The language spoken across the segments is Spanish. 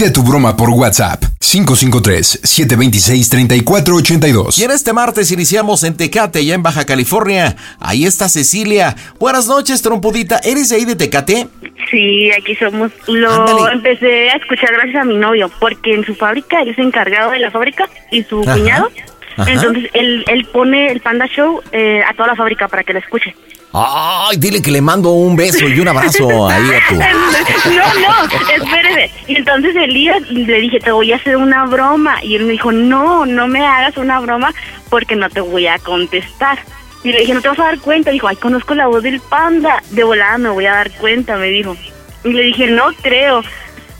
Pide tu broma por WhatsApp 553-726-3482. Y en este martes iniciamos en Tecate, ya en Baja California. Ahí está Cecilia. Buenas noches, trompudita. ¿Eres de ahí de Tecate? Sí, aquí somos. Lo empecé a escuchar gracias a mi novio, porque en su fábrica, él es encargado de la fábrica y su cuñado. Entonces él, él pone el Panda Show eh, a toda la fábrica para que la escuche. Ay, dile que le mando un beso y un abrazo ahí a tu. No, no, espérese. Y entonces Elías le dije, te voy a hacer una broma. Y él me dijo, no, no me hagas una broma porque no te voy a contestar. Y le dije, no te vas a dar cuenta. Dijo, ay, conozco la voz del panda. De volada me voy a dar cuenta, me dijo. Y le dije, no creo.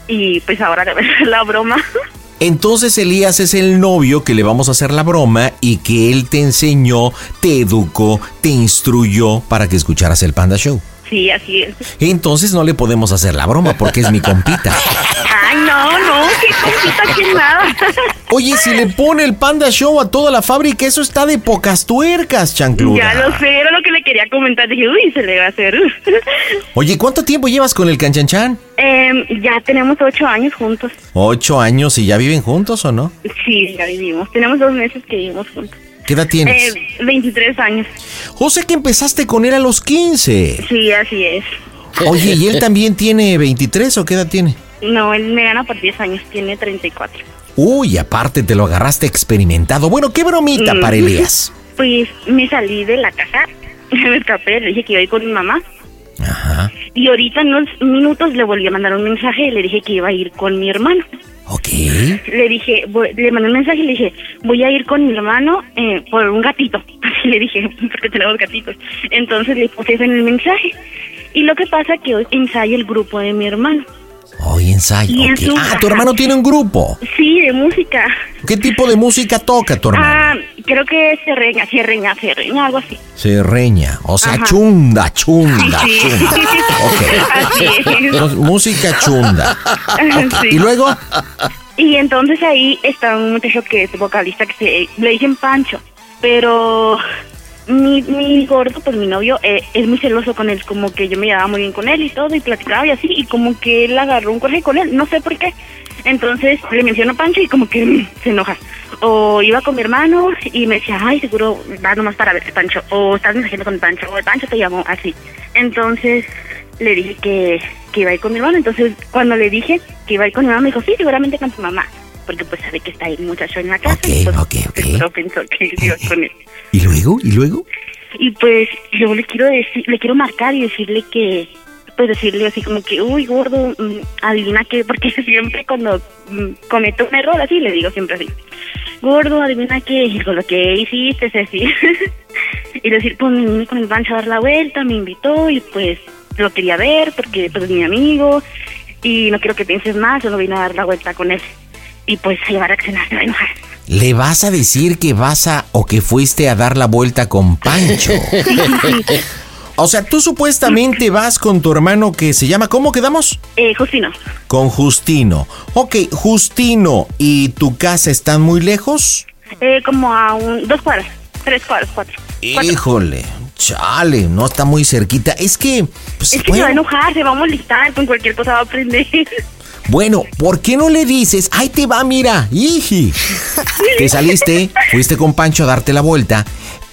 Y pues ahora hacer la broma. Entonces Elías es el novio que le vamos a hacer la broma y que él te enseñó, te educó, te instruyó para que escucharas el Panda Show. Sí, así es. Entonces no le podemos hacer la broma porque es mi compita. Ay, no, no, qué compita, que nada. Oye, si le pone el Panda Show a toda la fábrica, eso está de pocas tuercas, chancluda. Ya lo sé, era lo que le quería comentar. Dije, uy, se le va a hacer. Oye, ¿cuánto tiempo llevas con el canchanchan? Eh, ya tenemos ocho años juntos. ¿Ocho años y ya viven juntos o no? Sí, ya vivimos. Tenemos dos meses que vivimos juntos. ¿Qué edad tienes? Eh, 23 años. José, que empezaste con él a los 15. Sí, así es. Oye, ¿y él también tiene 23 o qué edad tiene? No, él me gana por 10 años, tiene 34. Uy, aparte te lo agarraste experimentado. Bueno, qué bromita Mm. para Elías. Pues me salí de la casa, me escapé, le dije que iba a ir con mi mamá. Ajá. Y ahorita en unos minutos le volví a mandar un mensaje y le dije que iba a ir con mi hermano. Ok. Le dije, voy- le mandé un mensaje y le dije, voy a ir con mi hermano eh, por un gatito. Así le dije, porque tenemos gatitos. Entonces le puse eso en el mensaje. Y lo que pasa que hoy ensaya el grupo de mi hermano. Hoy ensayo. Y en ok. su Ah, tu hermano tiene un grupo. Sí, de música. ¿Qué tipo de música toca tu hermano? Ah, creo que se reña, se reña, se reña, algo así. Se reña. O sea, Ajá. chunda, chunda, Sí, sí. chunda. Ok. Así es. Música chunda. Ok. Sí. Y luego, Y entonces ahí está un muchacho que es vocalista que se, le dicen Pancho, pero mi, mi gordo, pues mi novio, eh, es muy celoso con él, como que yo me llevaba muy bien con él y todo, y platicaba y así, y como que él agarró un coraje con él, no sé por qué. Entonces le menciono Pancho y como que mm, se enoja. O iba con mi hermano y me decía, ay, seguro va nomás para verte Pancho, o estás mensajeando con Pancho, o el Pancho te llamó, así. Entonces le dije que, que iba a ir con mi hermano. Entonces, cuando le dije que iba a ir con mi mamá, me dijo, sí, seguramente con tu mamá. Porque pues sabe que está ahí el muchacho en la casa. y, pues, seguro pensó que iba con él. ¿y luego? ¿Y luego? Y pues yo le quiero decir, le quiero marcar y decirle que, pues decirle así como que, uy, gordo, mm, adivina qué, porque siempre cuando mm, cometo un error así, le digo siempre así, gordo, adivina qué, con lo que hiciste es así. y decir, pues me vine con el Pancho a dar la vuelta, me invitó y pues lo quería ver porque pues es mi amigo y no quiero que pienses más, solo vine a dar la vuelta con él. Y pues se va a reaccionar, se va a enojar. ¿Le vas a decir que vas a o que fuiste a dar la vuelta con Pancho? O sea, tú supuestamente vas con tu hermano que se llama, ¿cómo quedamos? Eh, Justino, Con Justino. Ok, Justino, ¿y tu casa están muy lejos? eh, como a un, dos cuadras, tres cuadras, cuatro. cuatro. Híjole, chale, no está muy cerquita. Es que, pues, Es que se va a enojar, se va a molestar, con cualquier cosa va a aprender. Bueno, ¿por qué no le dices? Ahí te va, mira, iji. Te saliste, fuiste con Pancho a darte la vuelta.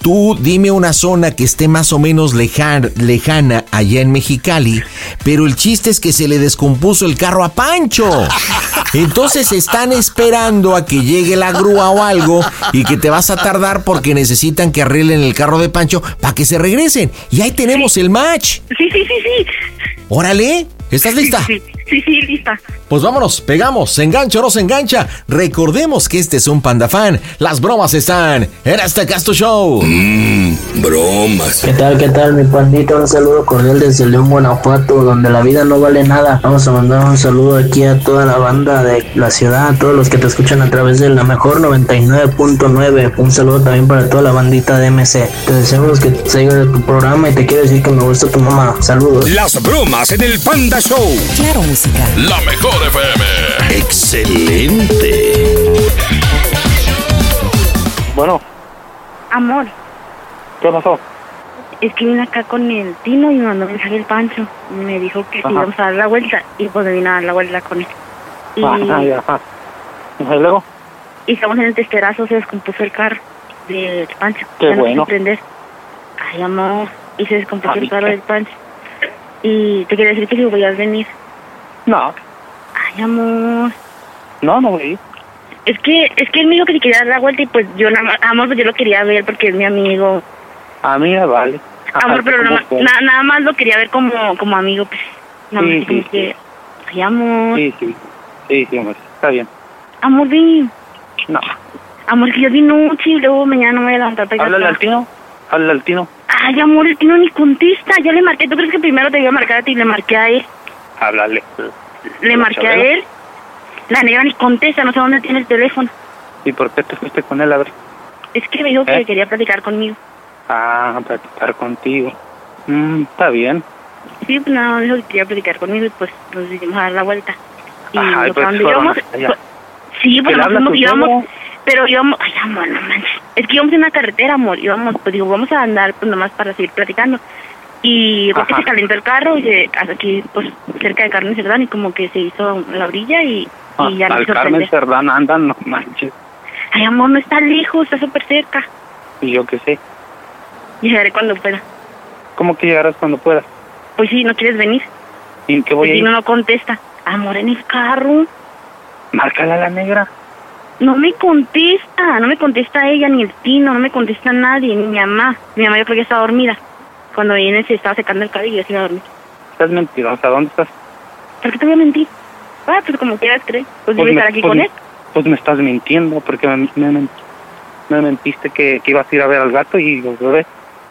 Tú dime una zona que esté más o menos lejan- lejana allá en Mexicali, pero el chiste es que se le descompuso el carro a Pancho. Entonces están esperando a que llegue la grúa o algo y que te vas a tardar porque necesitan que arreglen el carro de Pancho para que se regresen. Y ahí tenemos el match. Sí, sí, sí, sí. Órale, ¿estás lista? Sí, sí, sí, lista. Pues vámonos, pegamos, se engancha o no se engancha. Recordemos que este es un panda fan. Las bromas están en este Casto Show. Mmm, bromas. ¿Qué tal, qué tal, mi pandita? Un saludo cordial desde León, Guanajuato, donde la vida no vale nada. Vamos a mandar un saludo aquí a toda la banda de la ciudad, a todos los que te escuchan a través de la mejor 99.9. Un saludo también para toda la bandita de MC. Te deseamos que sigas de tu programa y te quiero decir que me gusta tu mamá. Saludos. Las bromas en el Panda Show. Claro, música. La mejor FM. Excelente. Bueno, Amor, ¿qué pasó? es que vine acá con el Tino y me mandó mensaje el Pancho. Y me dijo que Ajá. íbamos a dar la vuelta y pues me vine a dar la vuelta con él. Y, Ajá, ya, ajá. ¿Y luego? y estamos en el testerazo, se descompuso el carro del Pancho. Qué Ya bueno. prender. Ay, amor, y se descompuso Ay, el carro qué- del Pancho. Y te quería decir que si podías venir. No, Ay, amor. no, no voy a ir. Es que, es que él me dijo que si quería dar la vuelta y pues yo amor, pues yo lo quería ver porque es mi amigo. A mí me vale. Amor, pero ¿cómo nada, na- nada más lo quería ver como, como amigo, pues. Nada más Sí, sí, que, ay, amor, Sí, sí. Sí, sí, amor. Está bien. amor, ven. No. Amor, que yo di noche y luego mañana no me voy a levantar para Háblale al tino. Háblale al tino. Ay, amor, el tino ni contesta. Ya le marqué. ¿Tú crees que primero te iba a marcar a ti? Le marqué a él. Háblale. Le marqué a él. La negra ni contesta. No sé dónde tiene el teléfono. ¿Y por qué te fuiste con él? A ver. Es que me dijo que ¿Eh? quería platicar conmigo. Ah, platicar contigo. Mm, está bien. Sí, pues nada, me dijo que quería platicar conmigo y pues nos decidimos a dar la vuelta. Y Ajá, lo pues íbamos. pues, sí, pues ¿Que nos íbamos. Pero íbamos, ay, amor, no manches. Es que íbamos en una carretera, amor. Íbamos, pues digo, vamos a andar pues nomás para seguir platicando. Y porque Ajá. se calentó el carro y se, aquí, pues cerca de Carmen Cerdán y como que se hizo la orilla y, Ah, y ya nos al Carmen. Cerdán andan, no manches. Ay, amor, no está lejos, está súper cerca. Y yo qué sé. Llegaré cuando pueda. ¿Cómo que llegarás cuando puedas? Pues sí, ¿no quieres venir? ¿Y qué voy a Si ir? no, no contesta. Amor, en el carro. Márcala a la negra. No me contesta, no me contesta ella, ni el Tino, no me contesta nadie, ni mi mamá. Mi mamá yo creo que está dormida. Cuando viene se estaba secando el cabello y yo se iba a dormir. Estás mentirosa. ¿Dónde estás? ¿Por qué te voy a mentir? Ah, pues como quieras, creer. Pues me, estar aquí pues con él. pues me estás mintiendo porque me, me, men- me mentiste que, que ibas a ir a ver al gato y los bebés.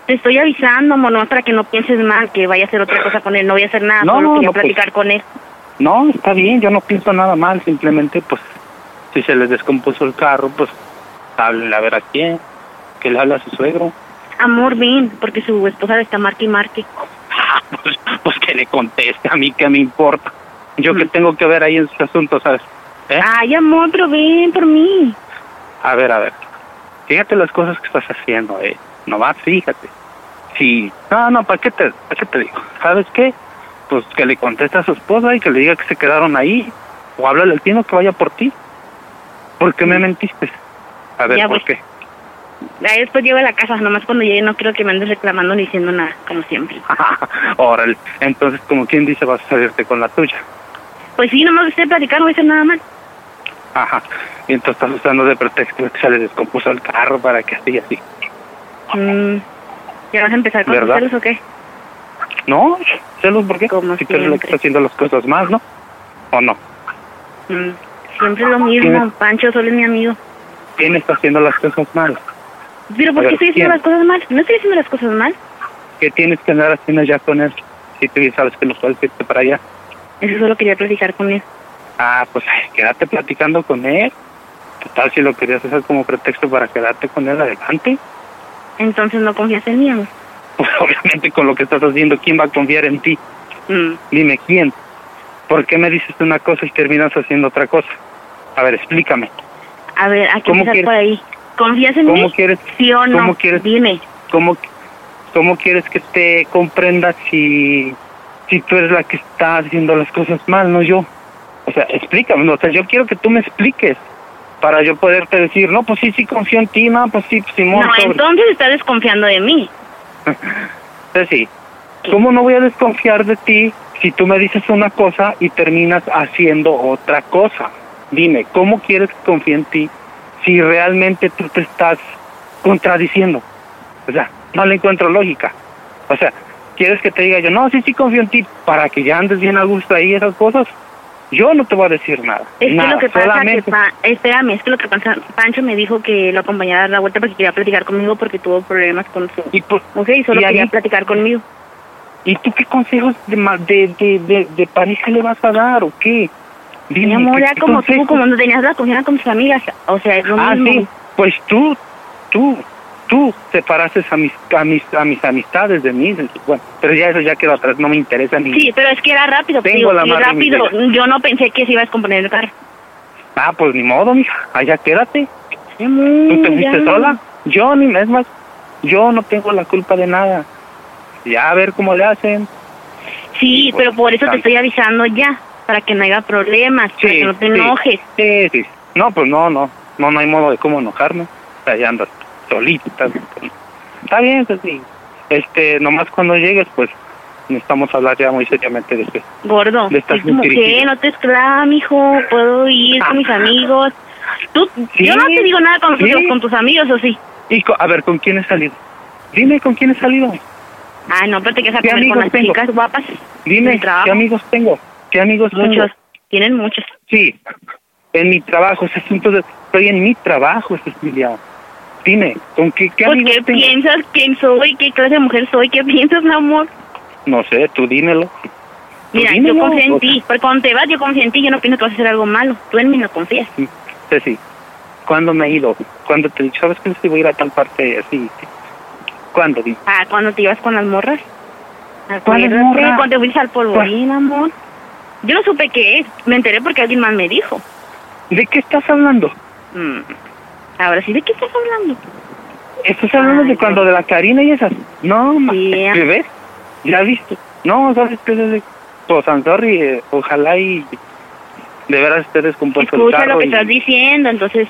Te estoy avisando, nomás para que no pienses mal, que vaya a hacer otra cosa con él. No voy a hacer nada, No, solo quería no, pues. platicar con él. No, está bien, yo no pienso nada mal, simplemente pues si se les descompuso el carro, pues háblenle a ver a quién, que le habla a su suegro. Amor, ven, porque su esposa está marque y marque. Pues, pues que le conteste a mí, que me importa. Yo que Mm. tengo que ver ahí en sus asuntos, ¿sabes? ¿Eh? Ay, amor, pero ven por mí. A ver, a ver. Fíjate las cosas que estás haciendo, eh. Nomás fíjate. Sí. No, no, ¿para qué te, para qué te digo? ¿Sabes qué? Pues que le conteste a su esposa y que le diga que se quedaron ahí. O háblale al tino que vaya por ti. ¿Por qué me mentiste? A ver, Ya, ¿por qué? Ahí después llego a la casa, nomás cuando llegue no quiero que me andes reclamando ni diciendo nada, como siempre. Órale. Entonces, como quien dice, vas a salirte con la tuya. Pues sí, nomás estoy platicando, no voy a hacer nada mal. Ajá. Y entonces estás usando de pretexto que se le descompuso el carro para que así y así. Mm, ¿Ya vas a empezar con ¿Verdad? celos o qué? No, celos, ¿por qué? Como si tú eres la que está haciendo las cosas más, ¿no? ¿O no? Mm, siempre lo mismo, ¿Tienes? Pancho solo es mi amigo. ¿Quién está haciendo las cosas mal? Pero ¿por qué estoy haciendo las cosas mal? No estoy haciendo las cosas mal. ¿Qué tienes que andar haciendo ya con él? Si tú sabes que no puedes irte para allá. Eso solo quería platicar con él. Ah, pues ay, quédate platicando con él. Total, si lo querías hacer como pretexto para quedarte con él adelante. Entonces no confías en mí, amor. Pues obviamente con lo que estás haciendo, ¿quién va a confiar en ti? Mm, Dime, ¿quién? ¿Por qué me dices una cosa y terminas haciendo otra cosa? A ver, explícame. A ver, hay que ¿Cómo empezar quieres- por ahí. ¿Confías en ¿Cómo mí? quieres, ¿Sí o no? cómo quieres- Dime. cómo, cómo quieres que te comprenda si, si tú eres la que está haciendo las cosas mal, no yo? O sea, explícame, o sea, yo quiero que tú me expliques para yo poderte decir, no, pues sí, sí confío en ti, no, pues sí, Simón, No, sobre. entonces estás desconfiando de mí. Sí. ¿Cómo no voy a desconfiar de ti si tú me dices una cosa y terminas haciendo otra cosa? dime, ¿cómo quieres que confíe en ti si realmente tú te estás contradiciendo? O sea, no le encuentro lógica. O sea, ¿quieres que te diga yo, no, sí, sí confío en ti para que ya andes bien a gusto ahí esas cosas? Yo no te voy a decir nada. Es nada, que lo que pasa solamente- que, pa- espérame, es que lo que pasa, Pancho me dijo que lo acompañara a dar la vuelta porque quería platicar conmigo porque tuvo problemas con su y, y solo y ahí- quería platicar conmigo. ¿Y tú qué consejos de, de, de, de, de pareja le vas a dar o qué? Dime, Mi amor, ¿qué- ya qué como tú, como no tenías la confianza con tus amigas, o sea, es lo Ah, mismo. sí, pues tú, tú, tú separaste a mis, a mis, a mis amistades de mí. Bueno, pero ya eso ya quedó atrás, no me interesa ni... Sí, pero es que era rápido, te Tengo digo, la rápido. Yo no pensé que se iba a descomponer el carro. Ah, pues ni modo, mija, allá quédate. Amor, ¿Tú te fuiste ya. sola? Yo ni es más, yo no tengo la culpa de nada. Ya a ver cómo le hacen. Sí, pues, pero por eso te estoy avisando ya, para que no haya problemas, para que no te sí. enojes. Sí, sí. No, pues no, no, no, no hay modo de cómo enojarme. O sea, ya andas solita. Está bien, pues sí. Este, nomás cuando llegues, pues necesitamos hablar ya muy seriamente de esto. Gordo, Le estás es como que no te esclava, mijo, puedo ir con mis amigos. Tú, Sí, yo no te digo nada con, tus- sí. con tus amigos, ¿o sí? Y co- a ver, ¿con quién he salido? Dime con quién he salido. Ay, no, pero te quedas a ¿Qué comer con las tengo? chicas guapas. Dime. ¿qué amigos tengo? ¿Qué amigos tengo? Muchos, tienen muchos. Sí, en mi trabajo, de- estoy en mi trabajo, Cecilia. Dime, ¿con qué, qué ¿Por amigos qué tengo? piensas quién soy? ¿Qué clase de mujer soy? ¿Qué piensas, mi amor? No sé, tú dímelo. Tú Mira, yo confío en ti. Porque cuando te vas, yo confío en ti. Yo no pienso que vas a hacer algo malo. Tú en mí no confías. Ceci, ¿cuándo me he ido? ¿Cuándo te he dicho, sabes que sí voy a ir a tal parte así? ¿Cuándo? Dime. Ah, cuando te ibas con las morras. ¿Cuáles morras? Cuando te fuiste al polvorín, amor. Yo no supe qué es. Me enteré porque alguien más me dijo. ¿De qué estás hablando? Mm. Ahora sí, ¿de qué estás hablando? ¿Estás hablando Ay, de cuando de la Karina y esas? No. ¿me ves? ¿Ya viste? No, ¿sabes qué? Desde- Pues, I'm sorry, eh, ojalá y de veras esté descompuesto el Escucha carro lo que y- estás diciendo. Entonces,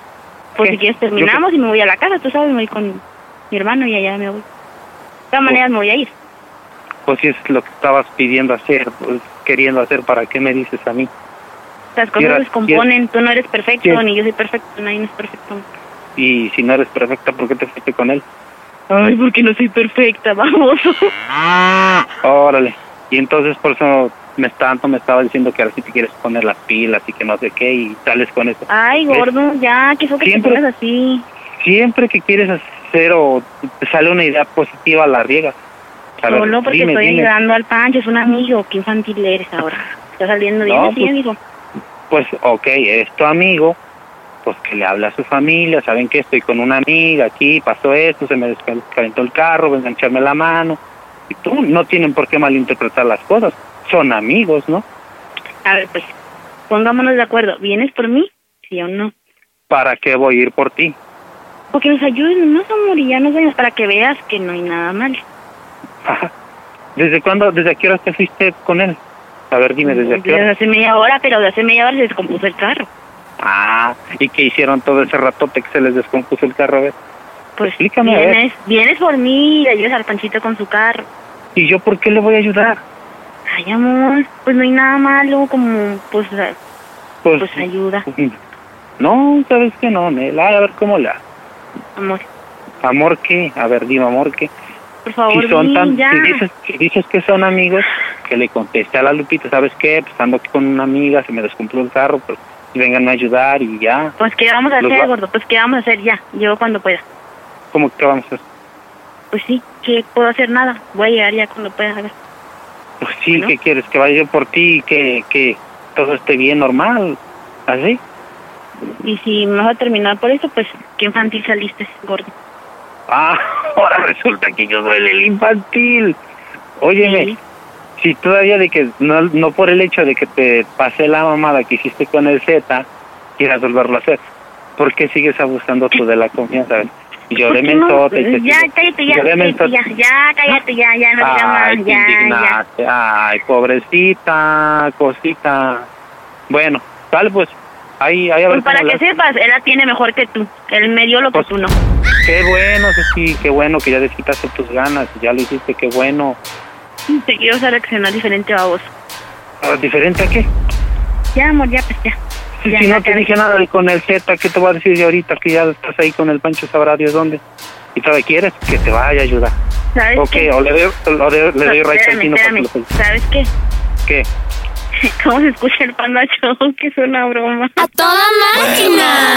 pues ¿Qué? si quieres terminamos y me voy a la casa. Tú sabes, me voy con mi hermano y allá me voy. De todas maneras me voy a ir. Pues si es lo que estabas pidiendo hacer, pues, queriendo hacer, ¿para qué me dices a mí? Las cosas se descomponen. Tú no eres perfecto, ni yo soy perfecto. Nadie es perfecto. Y si no eres perfecta, ¿por qué te fuiste con él? Ay, porque no soy perfecta, vamos. Órale. Y entonces por eso me tanto me estaba diciendo que ahora sí te quieres poner las pilas y que no sé qué y sales con eso. Ay, gordo, ya, que fue que te Siempre- pones así. Siempre que quieres hacer o te sale una idea positiva, la riegas. Solo porque dime, estoy dime. ayudando al Pancho, es un amigo. Qué infantil eres ahora. Está saliendo bien No, así, pues- amigo. Pues, ok, es tu amigo, pues que le habla a su familia, saben que estoy con una amiga aquí, pasó esto, se me descalentó el carro, vengan a echarme la mano. Y tú, no tienen por qué malinterpretar las cosas, son amigos, ¿no? A ver, pues, pongámonos de acuerdo. ¿Vienes por mí? Sí o no. ¿Para qué voy a ir por ti? Porque nos ayuden, no amor, y ya nos vayamos para que veas que no hay nada mal. ¿Desde cuándo, desde qué hora te fuiste con él? A ver, dime, ¿desde qué Desde hora? hace media hora, pero de hace media hora se descompuso el carro. Ah, ¿y qué hicieron todo ese ratote que se les descompuso el carro? A ver. Pues Explícame, a ver. vienes, vienes por mí y ayudas al Panchito con su carro. ¿Y yo por qué le voy a ayudar? Ay, amor, pues no hay nada malo, como, pues, Pues, pues ayuda, no, ¿sabes qué? No, Nela, a ver cómo la... amor. ¿Amor qué? A ver, dime, ¿amor qué? Por favor, si son tan, ya. si dices, si dices que son amigos, que le conteste a la Lupita, ¿sabes qué? Pues ando aquí con una amiga, se me descumplió el carro, pues vengan a ayudar y ya. Pues, ¿qué vamos a Los hacer, va- gordo? Pues, ¿qué vamos a hacer ya? Llego cuando pueda. ¿Cómo que vamos a hacer? Pues sí, ¿qué puedo hacer? Nada. Voy a llegar ya cuando pueda. A ver. Pues sí, ¿No? ¿qué quieres? Que vaya yo por ti y que, que todo esté bien, normal, ¿así? Y si me vas a terminar por eso, pues, qué infantil saliste, gordo. Ah, ahora resulta que yo soy el infantil. Óyeme, Sí. si todavía de que no, no por el hecho de que te pasé la mamada que hiciste con el Z, quieras volverlo a hacer, ¿por qué sigues abusando tú de la confianza? Yo de ¿Por qué no? te Ya, cállate, ya, yo de ya, ya, cállate, ya, ya, no Ay, te ya, ya. Ay, pobrecita, cosita. Bueno, tal pues. Ahí, ahí a ver para que sepas, él la tiene mejor que tú. Él me dio lo que Pues- tú no. Qué bueno, sí, qué bueno que ya desquitaste tus ganas. Ya lo hiciste, qué bueno. Te quiero hacer reaccionar diferente a vos. Ah, ¿Diferente a qué? Ya, amor, ya, pues ya. Ya, si no te dije nada de con el Z, ¿qué te voy a decir yo ahorita que ya estás ahí con el Pancho sabrá Dios dónde? Y todavía quieres que te vaya a ayudar. ¿Sabes Ok, qué? o le doy, o le doy, le doy No, right al espérame, que espérame. ¿Sabes qué? ¿Qué? ¿Cómo se escucha el Panda Show? Que es una broma. ¡A toda máquina!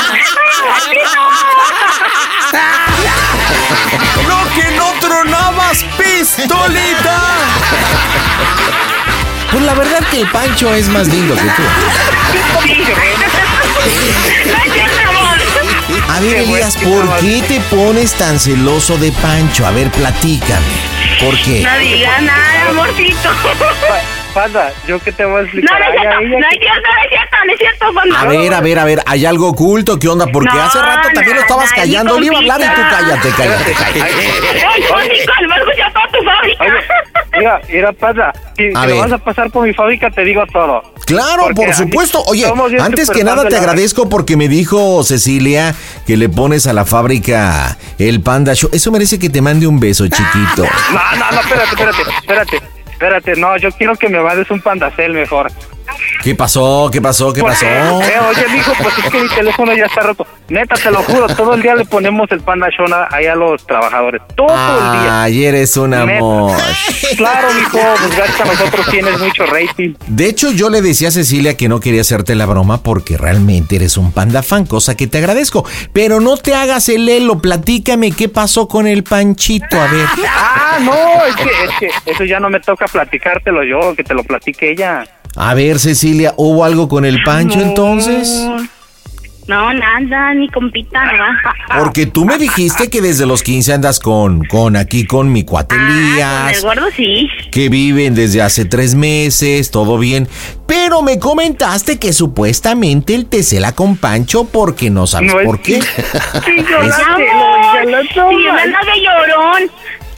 ¡No, que no tronabas, pistolita! Pues la verdad que el Pancho es más lindo que tú. A ver, Elías, ¿por qué te pones tan celoso de Pancho? A ver, platícame. ¿Por qué? No digas nada, amorcito. Panda, ¿yo qué te voy a No, explicar? no es Ay, cierto, no es que- cierto, no es cierto, no es cierto, Panda. A ver, a ver, a ver, ¿hay algo oculto? ¿Qué onda? Porque No, hace rato también lo estabas callando. Le iba a hablar y tú cállate, cállate, cállate. ¡Ay, Mónica, le va a escuchar toda tu fábrica! Mira, mira, Panda, si, lo vas a pasar por mi fábrica, te digo todo. Claro, Porque por supuesto. Oye, antes que nada te agradezco porque me dijo Cecilia que le pones a la fábrica el Panda Show. Eso merece que te mande un beso, chiquito. No, no, no, espérate, espérate, espérate, espérate, no, yo quiero que me mandes un pandacel mejor. ¿Qué pasó? ¿Qué pasó? ¿Qué pasó? Eh, oye, mijo, pues es que mi teléfono ya está roto. Neta, te lo juro, todo el día le ponemos el panda show a- ahí a los trabajadores. Todo el día. Ay, eres un Neta. amor. Claro, mijo, pues gracias a nosotros tienes mucho rating. De hecho, yo le decía a Cecilia que no quería hacerte la broma porque realmente eres un panda fan, cosa que te agradezco. Pero no te hagas el elo, platícame qué pasó con el panchito, a ver. Ah, no, es que, es que eso ya no me toca platicártelo yo, que te lo platique ella. A ver, Cecilia, ¿hubo algo con el pancho entonces? No, nada, ni compita, nada. Porque tú me dijiste que desde los 15 andas con, con aquí con mi cuate Ah, con el Elías, gordo sí. que viven desde hace tres meses, todo bien. Pero me comentaste que supuestamente él te cela con Pancho porque no sabes No por qué. Sí, yo la sé, yo la de llorón.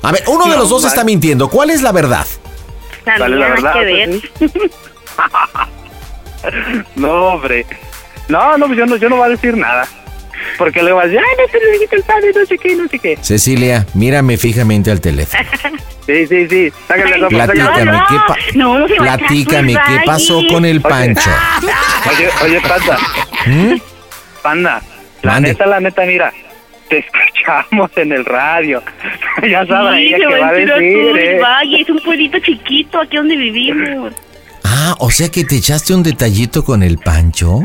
A ver, uno de los dos man. está mintiendo. ¿Cuál es la verdad? También la verdad, que ver. pues, No, hombre. No, no, pues yo no, yo no voy a decir nada. Porque le vas a decir, ay, no te lo dijiste el padre, no sé qué, no sé qué. Cecilia, mírame fijamente al teléfono. Sí, sí, sí. Sácale la Platícame, no, ¿qué, pa- no, no se va a echar platícame, sus ¿qué pasó con el Pancho? Oye, oye, panda. ¿Mm? Panda. La Mande. neta, la neta, mira. Te escuchamos en el radio. ya sabrá Sí, ella se qué va a a ir a decir, eh. Valle, es un pueblito chiquito aquí donde vivimos. Ah, o sea que te echaste un detallito con el Pancho.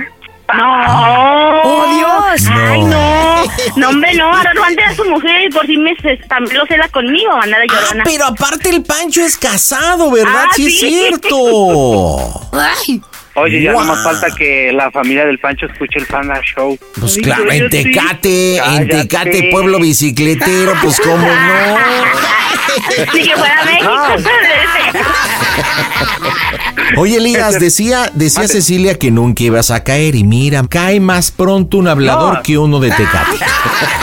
No. ¡Oh, Dios! Ay, No. no. No, hombre, no. Ahora no ande a su mujer y por si me se- también lo cela conmigo, de Ah, llorona. pero aparte el Pancho es casado, ¿verdad? Ah, sí, es cierto. ¡Ay! Oye, ya Guau. no más falta que la familia del Pancho escuche el Panda Show. Pues claro, en sí. Tecate, en. Tecate, pueblo bicicletero, pues cómo no. Ni que fuera México. Oye, Elías, decía, decía. Cecilia que nunca ibas a caer y mira, cae más pronto un hablador No. que uno de Tecate.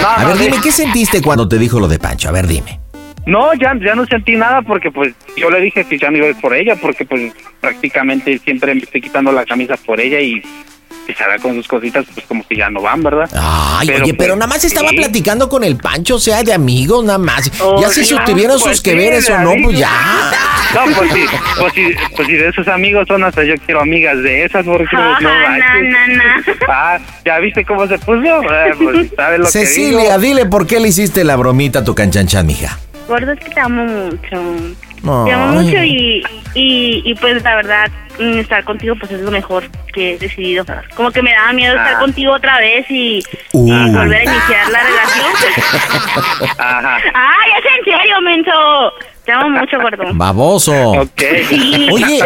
No, A ver, sí. dime, ¿qué sentiste cuando te dijo lo de Pancho? A ver, dime. No, ya, ya no sentí nada porque pues yo le dije que ya no iba a ir por ella porque pues prácticamente siempre me estoy quitando la camisa por ella y va con sus cositas pues como que ya no van, ¿verdad? Ay, Pero, oye, pero pues, nada más estaba sí. platicando con el Pancho, o sea, de amigos, nada más. Oh, ya si sí, tuvieron pues sus que veres o no, pues ya. No, pues sí, pues sí, pues sí, de esos amigos son hasta yo quiero amigas de esas porque pues, no manches. na, na, na. Ah, ¿ya viste cómo se puso? Eh, pues, ¿sabes lo que Cecilia, digo? dile por qué le hiciste la bromita a tu canchanchan, mija. Gordo, es que te amo mucho. Te amo mucho y, y, y pues la verdad, mm, estar contigo pues es lo mejor que he decidido. Como que me daba miedo estar Ah. contigo otra vez y, Uh. y volver a iniciar la relación. Ajá. ¡Ay, es en serio, menso! Te amo mucho, gordo. Baboso. Ok. Oye,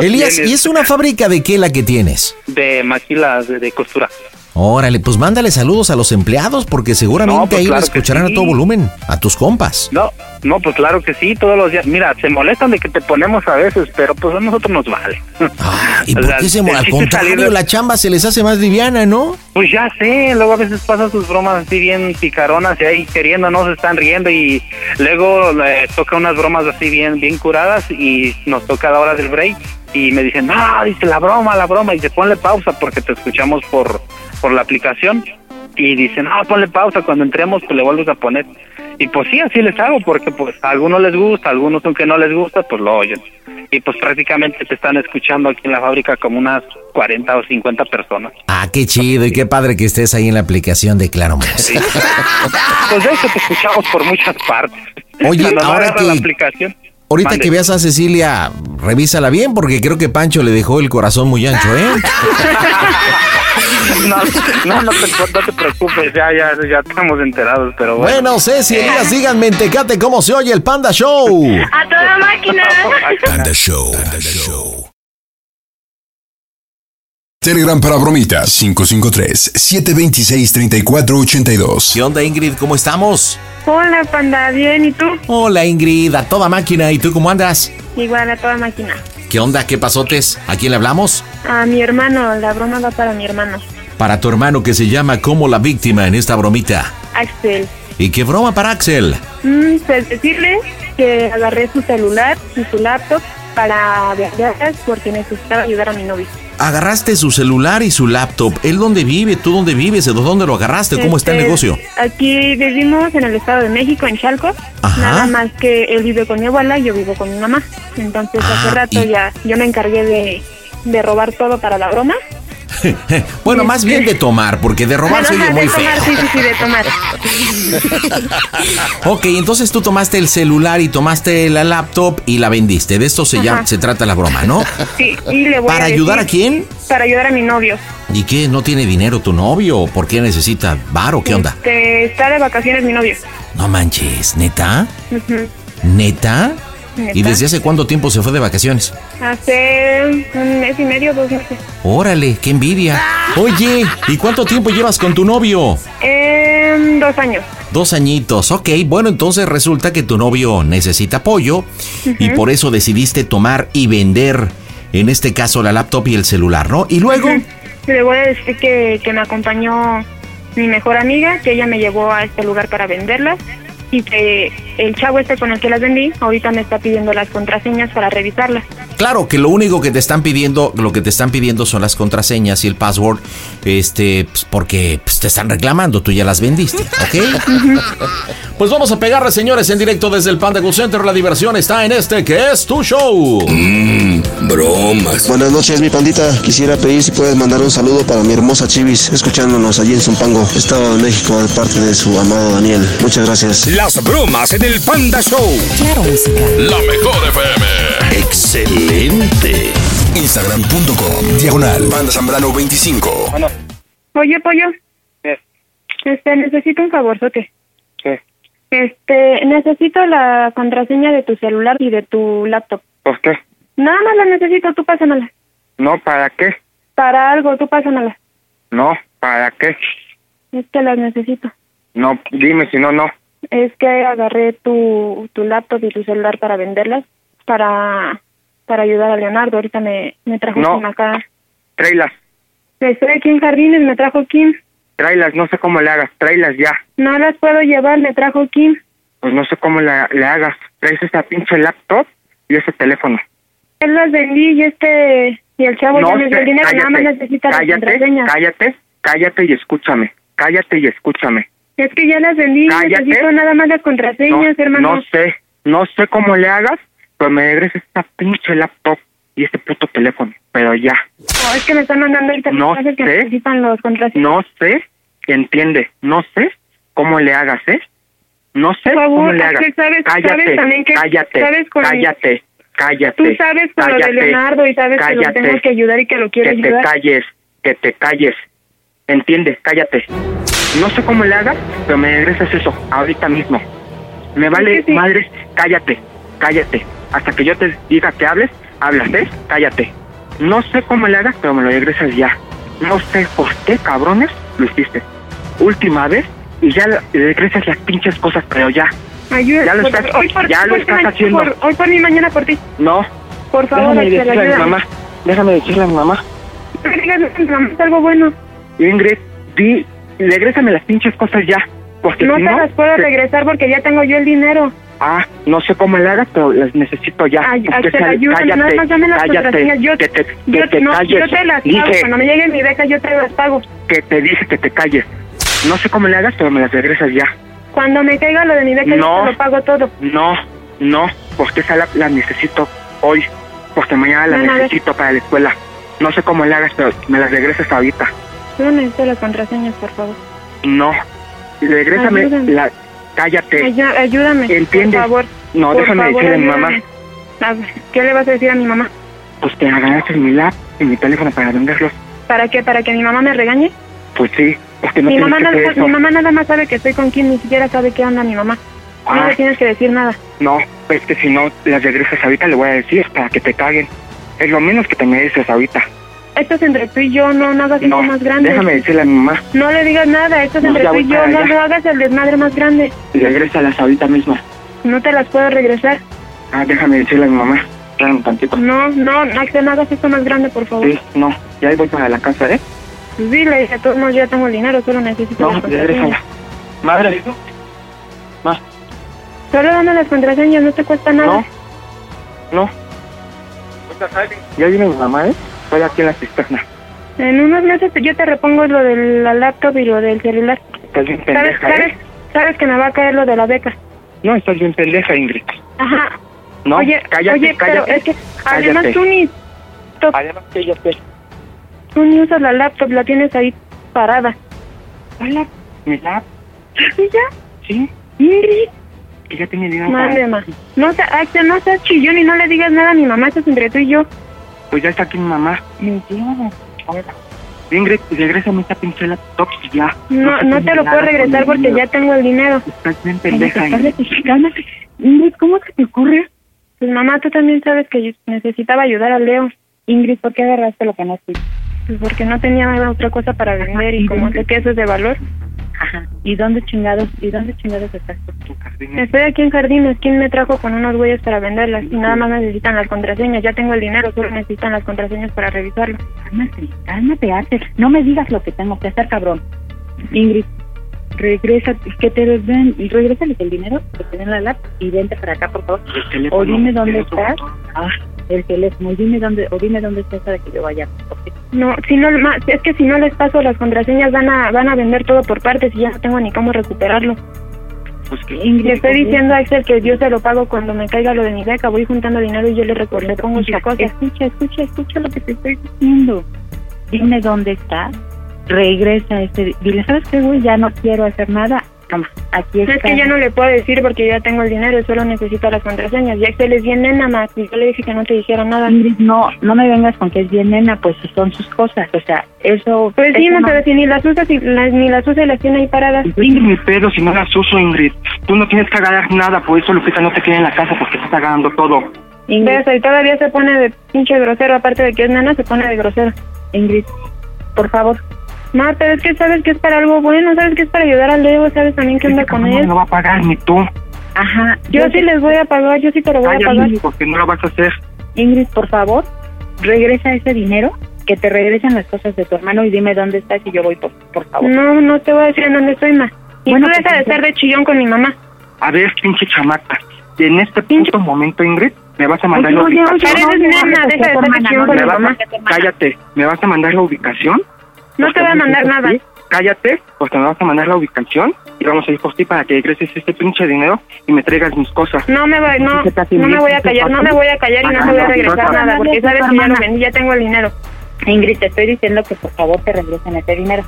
Elías. ¿y es una fábrica de qué la que tienes? De maquilas de, de costura. Órale, pues mándale saludos a los empleados porque seguramente No, pues ahí claro escucharán sí. a todo volumen, a tus compas. No, no, pues claro que sí, todos los días. Mira, se molestan de que te ponemos a veces, pero pues a nosotros nos vale. Ah, ¿y por sea, qué se mo- el Al salir contrario, la chamba se les hace más liviana, ¿no? Pues ya sé, luego a veces pasan sus bromas así bien picaronas y ahí queriendo, no se están riendo y luego le toca unas bromas así bien bien curadas y nos toca la hora del break y me dicen, no, dice la broma, la broma y se ponle pausa porque te escuchamos por, por la aplicación y dicen, no, ponle pausa, cuando entremos pues le vuelves a poner. Y pues sí, así les hago, porque pues a algunos les gusta, a algunos aunque no les gusta, pues lo oyen. Y pues prácticamente te están escuchando aquí en la fábrica como unas 40 o 50 personas. Ah, qué chido y qué padre que estés ahí en la aplicación de Claro Música. Pues de eso te escuchamos por muchas partes. Oye, Cuando ahora que- la aplicación. Ahorita Mande. que veas a Cecilia, revísala bien porque creo que Pancho le dejó el corazón muy ancho, ¿eh? No, no, no te, no te preocupes, ya, ya, ya estamos enterados, pero bueno. Bueno, Ceci, Elías, díganme en Tecate cómo se oye el Panda Show. A toda máquina. Panda Show. Panda Show. Telegram para bromitas 553-726-3482. ¿Qué onda, Ingrid? ¿Cómo estamos? Hola, panda, bien, ¿y tú? Hola, Ingrid, a toda máquina. ¿Y tú cómo andas? Igual, a toda máquina. ¿Qué onda? ¿Qué pasotes? ¿A quién le hablamos? A mi hermano, la broma va para mi hermano. Para tu hermano que se llama como la víctima en esta bromita. Axel. ¿Y qué broma para Axel? Mm, pues decirle que agarré su celular y su laptop para viajar porque necesitaba ayudar a mi novio. Agarraste su celular y su laptop. ¿Él dónde vive? ¿Tú dónde vives? ¿De dónde lo agarraste? ¿Cómo está el Este, negocio? Aquí vivimos en el Estado de México, en Chalco. Ajá. Nada más que él vive con mi abuela y yo vivo con mi mamá. Entonces Ah, hace rato y- ya yo me encargué de, de robar todo para la broma. bueno, más bien de tomar, porque de robar se Bueno, oye ajá, muy de tomar, feo. sí, sí, sí, de tomar. Ok, entonces tú tomaste el celular y tomaste la laptop y la vendiste. De esto se, llama, Ajá. se trata la broma, ¿no? Sí, y le voy ¿Para a ayudar a quién? Para ayudar a mi novio. ¿Y qué? ¿No tiene dinero tu novio? ¿Por qué necesita varo? ¿Qué onda? Este, está de vacaciones mi novio. No manches, ¿neta? ¿Neta? Neta. ¿Y desde hace cuánto tiempo se fue de vacaciones? Hace un mes y medio, dos meses. Órale, qué envidia. Oye, ¿y cuánto tiempo llevas con tu novio? En dos años. Dos añitos, ok. Bueno, entonces resulta que tu novio necesita apoyo y por eso decidiste tomar y vender, en este caso, la laptop y el celular, ¿no? Y luego, Le voy a decir que, que me acompañó mi mejor amiga, que ella me llevó a este lugar para venderlas y que el chavo este con el que las vendí ahorita me está pidiendo las contraseñas para revisarlas. Claro que lo único que te están pidiendo, lo que te están pidiendo son las contraseñas y el password, este, pues, porque pues, te están reclamando, tú ya las vendiste, ¿ok? pues vamos a pegarle, señores, en directo desde el Panda Go Center. La diversión está en este, que es tu show. Mmm, bromas. Buenas noches, mi pandita. Quisiera pedir si puedes mandar un saludo para mi hermosa Chivis, escuchándonos allí en Zumpango, Estado de México, de parte de su amado Daniel. Muchas gracias. Las bromas en el Panda Show. Claro Música. La mejor FM. Excelente. Instagram.com Diagonal Banda Zambrano 25 Bueno, Oye, pollo, ¿qué? este, necesito un favorzote. ¿Qué? Este, necesito la contraseña de tu celular y de tu laptop. ¿Por qué? Nada más la necesito, tú pásamela. No, ¿para qué? Para algo, tú pásamela. No, ¿para qué? Es que las necesito. No, dime si no, no. Es que agarré tu, tu laptop y tu celular para venderlas, para, para ayudar a Leonardo. Ahorita me, me trajo No. Kim acá. Tráelas, Estoy aquí en Jardines, me trajo Kim. tráelas, no sé cómo le hagas, tráelas ya. No las puedo llevar, me trajo Kim. Pues no sé cómo la- le hagas. Traes esa pinche laptop y ese teléfono. Él las vendí y este, y el chavo ya no me dio el dinero, nada más cállate, necesita las cállate, contraseñas. cállate, cállate y escúchame. Cállate y escúchame. Es que ya las vendí, Cállate. necesito nada más las No, contraseñas, hermano. no sé, no sé cómo le hagas, pero me regreses esta pinche laptop y este puto teléfono. Pero ya. No, es que me están mandando ahorita No mensajes que sé. necesitan los. No sé, entiende, no sé cómo le hagas, ¿eh? No sé Por favor, cómo le hagas. Sabes- cállate, sabes también que- cállate, sabes con- cállate, cállate. Tú sabes con lo de cállate, Leonardo y sabes que lo cállate, tengo que ayudar y que lo quiero que te ayudar. calles, que te calles. ¿Entiendes? Cállate. No sé cómo le hagas, pero me regresas eso ahorita mismo. Me vale que sí. madres, cállate, cállate. Hasta que yo te diga que hables, hablas, ¿ves? Cállate. No sé cómo le hagas, pero me lo regresas ya. No sé por qué, cabrones, lo hiciste. Última vez y ya le regresas las pinches cosas, pero ya. Ayuda. Ya lo por- estás- hoy por, ya lo hoy por estás haciendo. por- hoy por mi mañana por ti. No, Por favor, déjame decirle a mi mamá. Déjame decirle a mi mamá. No me digas nada, mamá, es algo bueno. Ingrid, di, regrésame las pinches cosas ya. Porque No si te no, las puedo te- regresar porque ya tengo yo el dinero. Ah, no sé cómo le hagas, pero las necesito ya. Ay, Axel, ayúdame, cállate, dame las cállate. Yo, que te, que yo, te no, calles. yo te las pago. Dije Cuando me llegue mi beca, yo te las pago. que te dije que te calles. No sé cómo le hagas, pero me las regresas ya. Cuando me caiga lo de mi beca, No. yo te lo pago todo. No, no, porque esa la, la necesito hoy. Porque mañana la necesito para la escuela. No sé cómo le hagas, pero me las regresas ahorita. Yo necesito las contraseñas, por favor. No. Regrésame Ayúdame. la... Cállate. Ayúdame, ¿Entiendes? por favor. No, Por déjame favor, decirle a mi mamá. ayúdame. A ver, ¿Qué le vas a decir a mi mamá? Pues que agarraste mi lap y mi teléfono para venderlos. ¿Para qué? ¿Para que mi mamá me regañe? Pues sí, porque no mi, mamá que nada, mi mamá nada más sabe que estoy con quien, ni siquiera sabe qué onda mi mamá. No Ah. le tienes que decir nada. No, es que si no las regresas ahorita le voy a decir para que te caguen. Es lo menos que te mereces ahorita. Esto es entre tú y yo, no, no hagas No, esto más grande. déjame decirle a mi mamá. No le digas nada, esto es No, entre tú y yo, no, no hagas el desmadre más grande. Regrésalas ahorita mismo. No te las puedo regresar. Ah, déjame decirle a mi mamá. Un tantito. No, no, Axel, no hagas esto más grande, por favor. Sí, no, ya voy para la casa, ¿eh? Pues dile, a todos modos ya tengo el dinero, solo necesito No, regrésala. Madre, Ma, Solo dame las contraseñas, no te cuesta nada. no. No. Ya viene mi mamá, ¿eh? Estoy aquí en la cisterna. En unos meses yo te repongo lo de la laptop y lo del celular. Estás bien ¿Sabes, pendeja, sabes, ¿eh? sabes que me va a caer lo de la beca. No, estás bien pendeja, Ingrid. Ajá. No, oye, cállate, oye, cállate. pero es que además cállate. tú ni, Además que yo sé. tú ni usas la laptop, la tienes ahí parada. Hola, mi lap. ¿Y ya? Sí, Ingrid. que ya tenía dinero Madre, para- ma. No, se- Axel, no seas chillón y no le digas nada a mi mamá, esto es entre tú y yo. Pues ya está aquí mi mamá. Me lleva. Ingrid, regrésame esa pinche laptop y ya. No, no tiene te lo puedo regresar porque ya tengo el dinero. Estás bien pendeja, Ingrid. cálmate. Ingrid, ¿cómo se te ocurre? Pues mamá, tú también sabes que yo necesitaba ayudar a Leo. Ingrid, ¿por qué agarraste lo que no fui? Pues porque no tenía otra cosa para vender y como sé que eso es de valor. Ajá. ¿Y dónde chingados, y dónde chingados estás tú? Estoy aquí en Jardines. ¿Quién me trajo con unos güeyes para venderlas? Y nada más necesitan las contraseñas. Ya tengo el dinero, solo necesitan las contraseñas para revisarlo. Cálmate, cálmate, Axel. No me digas lo que tengo que hacer, cabrón. Ingrid, regresa, que te den, y regrésales el dinero, que te den la lap y vente para acá, por favor. O dime dónde estás. Ah, el teléfono. Dime dónde, o dime dónde estás para que yo vaya. Ok. No, si no, es que si no les paso las contraseñas van a van a vender todo por partes y ya no tengo ni cómo recuperarlo. Pues que Le estoy diciendo a Axel que yo se lo pago cuando me caiga lo de mi beca. Voy juntando dinero y yo le, le pongo sus cosas. Escucha, escucha, escucha lo que te estoy diciendo. Dime dónde estás. Regresa ese. Dile, ¿sabes qué, güey? Ya no quiero hacer nada. Toma, aquí está. Es que ya no le puedo decir porque ya tengo el dinero solo necesito las contraseñas. Y Axel es bien nena más y yo le dije que no te dijera nada. Ingrid, no, no me vengas con que es bien nena, pues si son sus cosas, o sea, eso... Pues sí, no, pero si ni las usas y las, ni las usa y las tiene ahí paradas. Ingrid, mi pedo si no las uso, Ingrid. Tú no tienes que agarrar nada, por eso Lupita no te quiere en la casa porque te está agarrando todo. ¿Ves? Y todavía se pone de pinche grosero, aparte de que es nena, se pone de grosero. Ingrid, por favor. Ma, pero es que sabes que es para algo bueno, sabes que es para ayudar a Leo, sabes también que anda con No él. lo va a pagar ni tú. Ajá. Yo sí les voy a pagar, yo sí te lo voy a pagar. Porque no lo vas a hacer. Ingrid, por favor, regresa ese dinero, que te regresen las cosas de tu hermano y dime dónde estás y yo voy, por, por favor. No, no te voy a decir en dónde estoy, ma. Y Bueno, tú pues, deja de ser de chillón con mi mamá. A ver, pinche chamaca. Y en este punto momento, Ingrid, me vas a mandar la Oye, oye, ubicación. eres nena, deja de ser de chillón con mi mamá. cállate, ¿me vas a mandar la ubicación? No te voy a mandar nada. Cállate, porque me vas a mandar la ubicación y vamos a ir por ti para que regreses este pinche dinero y me traigas mis cosas. No me voy, no, no me voy a callar, no me voy a callar y no te voy a regresar nada, porque sabes que ya lo vendí, ya tengo el dinero. Ingrid, te estoy diciendo que por favor te regresen ese dinero.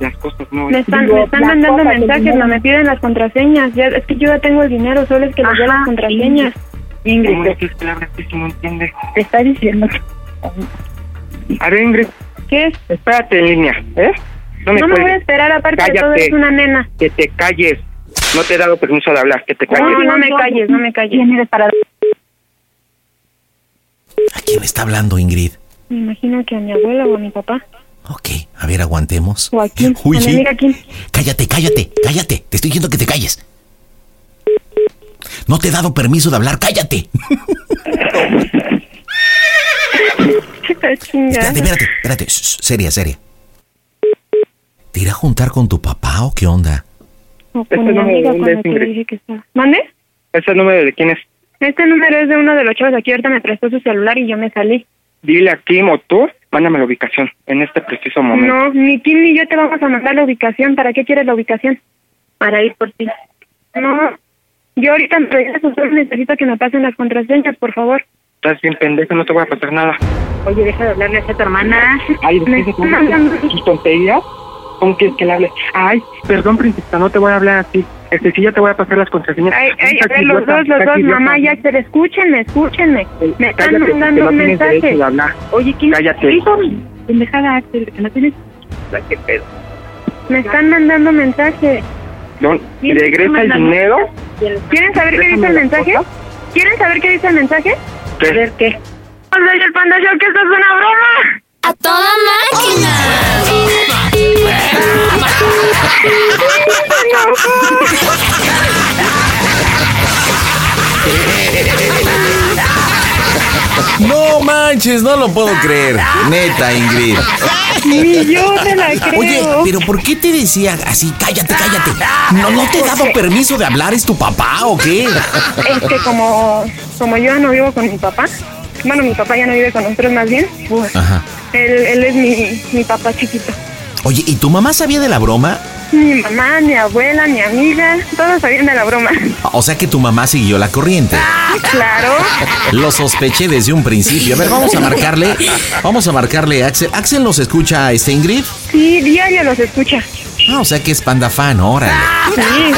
Las cosas no. Me están, me están mandando mensajes, no me piden las contraseñas. Ya, es que yo ya tengo el dinero, solo es que les dé las contraseñas. Ingrid, ¿Cómo quieres que hables si no entiende? te está diciendo que... A ver, Ingrid, ¿Qué? espérate en línea, ¿eh? No me, No me voy a esperar, aparte de todo Cállate. es una nena. Que te calles. No te he dado permiso de hablar, que te calles. No, no me calles, no me calles. ¿Quién eres para...? ¿A quién está hablando, Ingrid? Me imagino que a mi abuela o a mi papá. Ok, a ver, aguantemos. O a quién, Uy, sí. amiga quién. Cállate, cállate, cállate. Te estoy diciendo que te calles. No te he dado permiso de hablar, cállate. Espérate, espérate, espérate. Seria, seria. ¿Te irá a juntar con tu papá o qué onda? O Este con mi número amiga de dónde cuando es, te Ingrid? dije que estaba. ¿Mande? ¿Ese número de quién es? Este número es de uno de los chavos aquí. Ahorita me prestó su celular y yo me salí. Dile a Kim o tú Mándame la ubicación en este preciso momento. No, ni Kim ni yo te vamos a mandar la ubicación. ¿Para qué quieres la ubicación? Para ir por ti. No, yo ahorita me regreso, solo necesito que me pasen las contraseñas, por favor. Estás bien pendeja, no te voy a pasar nada. Oye, deja de hablarle a tu hermana. Ay, ¿qué están mandando- tus tonterías? ¿Cómo quieres que le hable? Ay, perdón, princesa, no te voy a hablar así. Este, sí, ya te voy a pasar las contraseñas. Ay, ay, a ver, los dos, los dos, mamá y Axel, escúchenme, escúchenme. Me están Cállate, que mandando no un mensaje. Oye, ¿quién Cállate. Hijo, pendejada, Axel, que no tienes... ¿Qué pedo? Me están mandando mensaje. No, ¿Quién te regresa el dinero. ¿Quieren saber qué dice el mensaje? ¿Quieren saber qué dice el mensaje? ¿Qué? A ver, ¿qué? Soy el Panda Show, que esto es una broma. ¡A toda máquina! No manches, no lo puedo creer. Neta, Ingrid. Ni yo me la creo. Oye, pero ¿por qué te decía así? Cállate, cállate. ¿No, no te he dado permiso de hablar? ¿Es tu papá o qué? Es que como, como yo no vivo con mi papá, bueno, mi papá ya no vive con nosotros más bien, pues, Ajá. él, él es mi, mi papá chiquito. Oye, ¿y tu mamá sabía de la broma? Mi mamá, mi abuela, mi amiga, todos sabían de la broma. O sea que tu mamá siguió la corriente. Claro. Lo sospeché desde un principio. A ver, vamos a marcarle. Vamos a marcarle a Axel. ¿Axel nos escucha, este Ingrid? Sí, diario los escucha. Ah, o sea que es panda fan, órale. Sí.